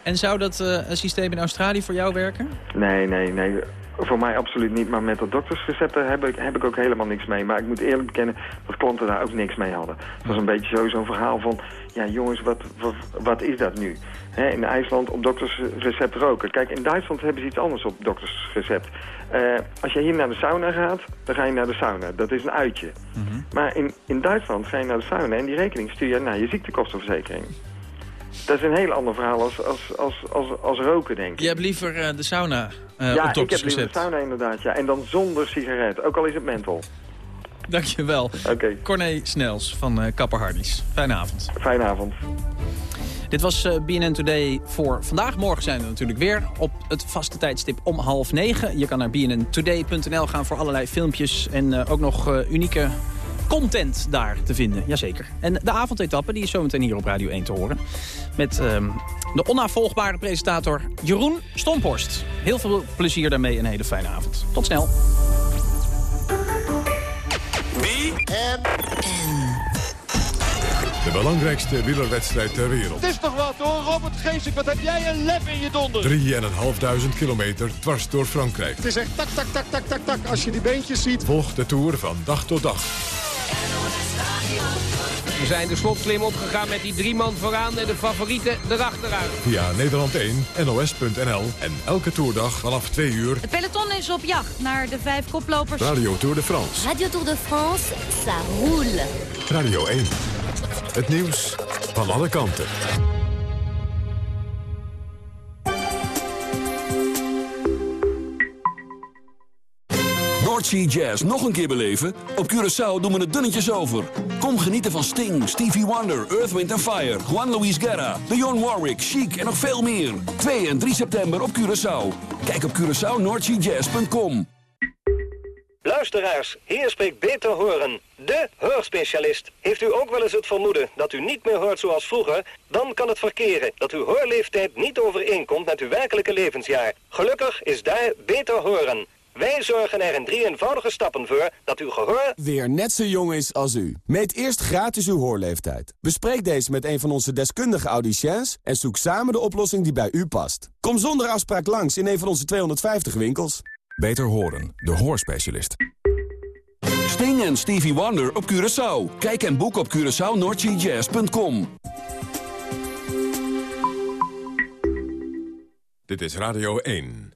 En zou dat een systeem in Australië voor jou werken? Nee, nee, nee. Voor mij absoluut niet. Maar met dat doktersrecepten heb ik, heb ik ook helemaal niks mee. Maar ik moet eerlijk bekennen dat klanten daar ook niks mee hadden. Het was een beetje zo- zo'n verhaal van... Ja, jongens, wat, wat, wat is dat nu? In IJsland op doktersrecept roken. Kijk, in Duitsland hebben ze iets anders op doktersrecept. Eh, als je hier naar de sauna gaat, dan ga je naar de sauna. Dat is een uitje. Maar in, in Duitsland ga je naar de sauna en die rekening stuur je naar je ziektekostenverzekering. Dat is een heel ander verhaal als, als, als, als, als roken, denk ik. Je hebt liever eh, de sauna eh ja, op ik heb liever doktersrecept. de sauna inderdaad, ja. En dan zonder sigaret, ook al is het menthol. Dankjewel. Oké. Corné Snels van eh Kapper Hardies. Fijne avond. Fijne avond. Dit was eh, BNN Today voor vandaag. Morgen zijn we natuurlijk weer op het vaste tijdstip om half negen. Je kan naar bnntoday.nl gaan voor allerlei filmpjes en eh, ook nog unieke content daar te vinden. Jazeker. En de avondetappe die is zometeen hier op Radio 1 te horen. Met ehm, de onnavolgbare presentator Jeroen Stomphorst. Heel veel plezier daarmee en een hele fijne avond. Tot snel. De belangrijkste wielerwedstrijd ter wereld. Het is toch wat hoor, Robert Geesink, wat heb jij een lef in je donder. 3.500 kilometer dwars door Frankrijk. Het is echt tak, tak, tak, tak, tak, tak, als je die beentjes ziet. Volg de Tour van dag tot dag. We zijn de slotklim opgegaan met die drie man vooraan en de favorieten erachteraan. Via Nederland 1, NOS.nl en elke toerdag vanaf 2 uur. Het peloton is op jacht naar de vijf koplopers. Radio Tour de France. Radio Tour de France, ça roule. Radio 1. Het nieuws van alle kanten. Noordsea Jazz nog een keer beleven? Op Curaçao doen we het dunnetjes over. Kom genieten van Sting, Stevie Wonder, Earth, Wind Fire... Juan Luis Guerra, Dionne Warwick, Chic en nog veel meer. 2 en 3 september op Curaçao. Kijk op CuraçaoNoordseaJazz.com. Luisteraars, hier spreekt Beter Horen, de hoorspecialist. Heeft u ook wel eens het vermoeden dat u niet meer hoort zoals vroeger? Dan kan het verkeren dat uw hoorleeftijd niet overeenkomt met uw werkelijke levensjaar. Gelukkig is daar Beter Horen. Wij zorgen er in drie eenvoudige stappen voor dat uw gehoor... weer net zo jong is als u. Meet eerst gratis uw hoorleeftijd. Bespreek deze met een van onze deskundige audiciëns... en zoek samen de oplossing die bij u past. Kom zonder afspraak langs in een van onze 250 winkels. Beter horen, de hoorspecialist. Sting en Stevie Wonder op Curaçao. Kijk en boek op CuraçaoNordGJazz.com. Dit is Radio 1.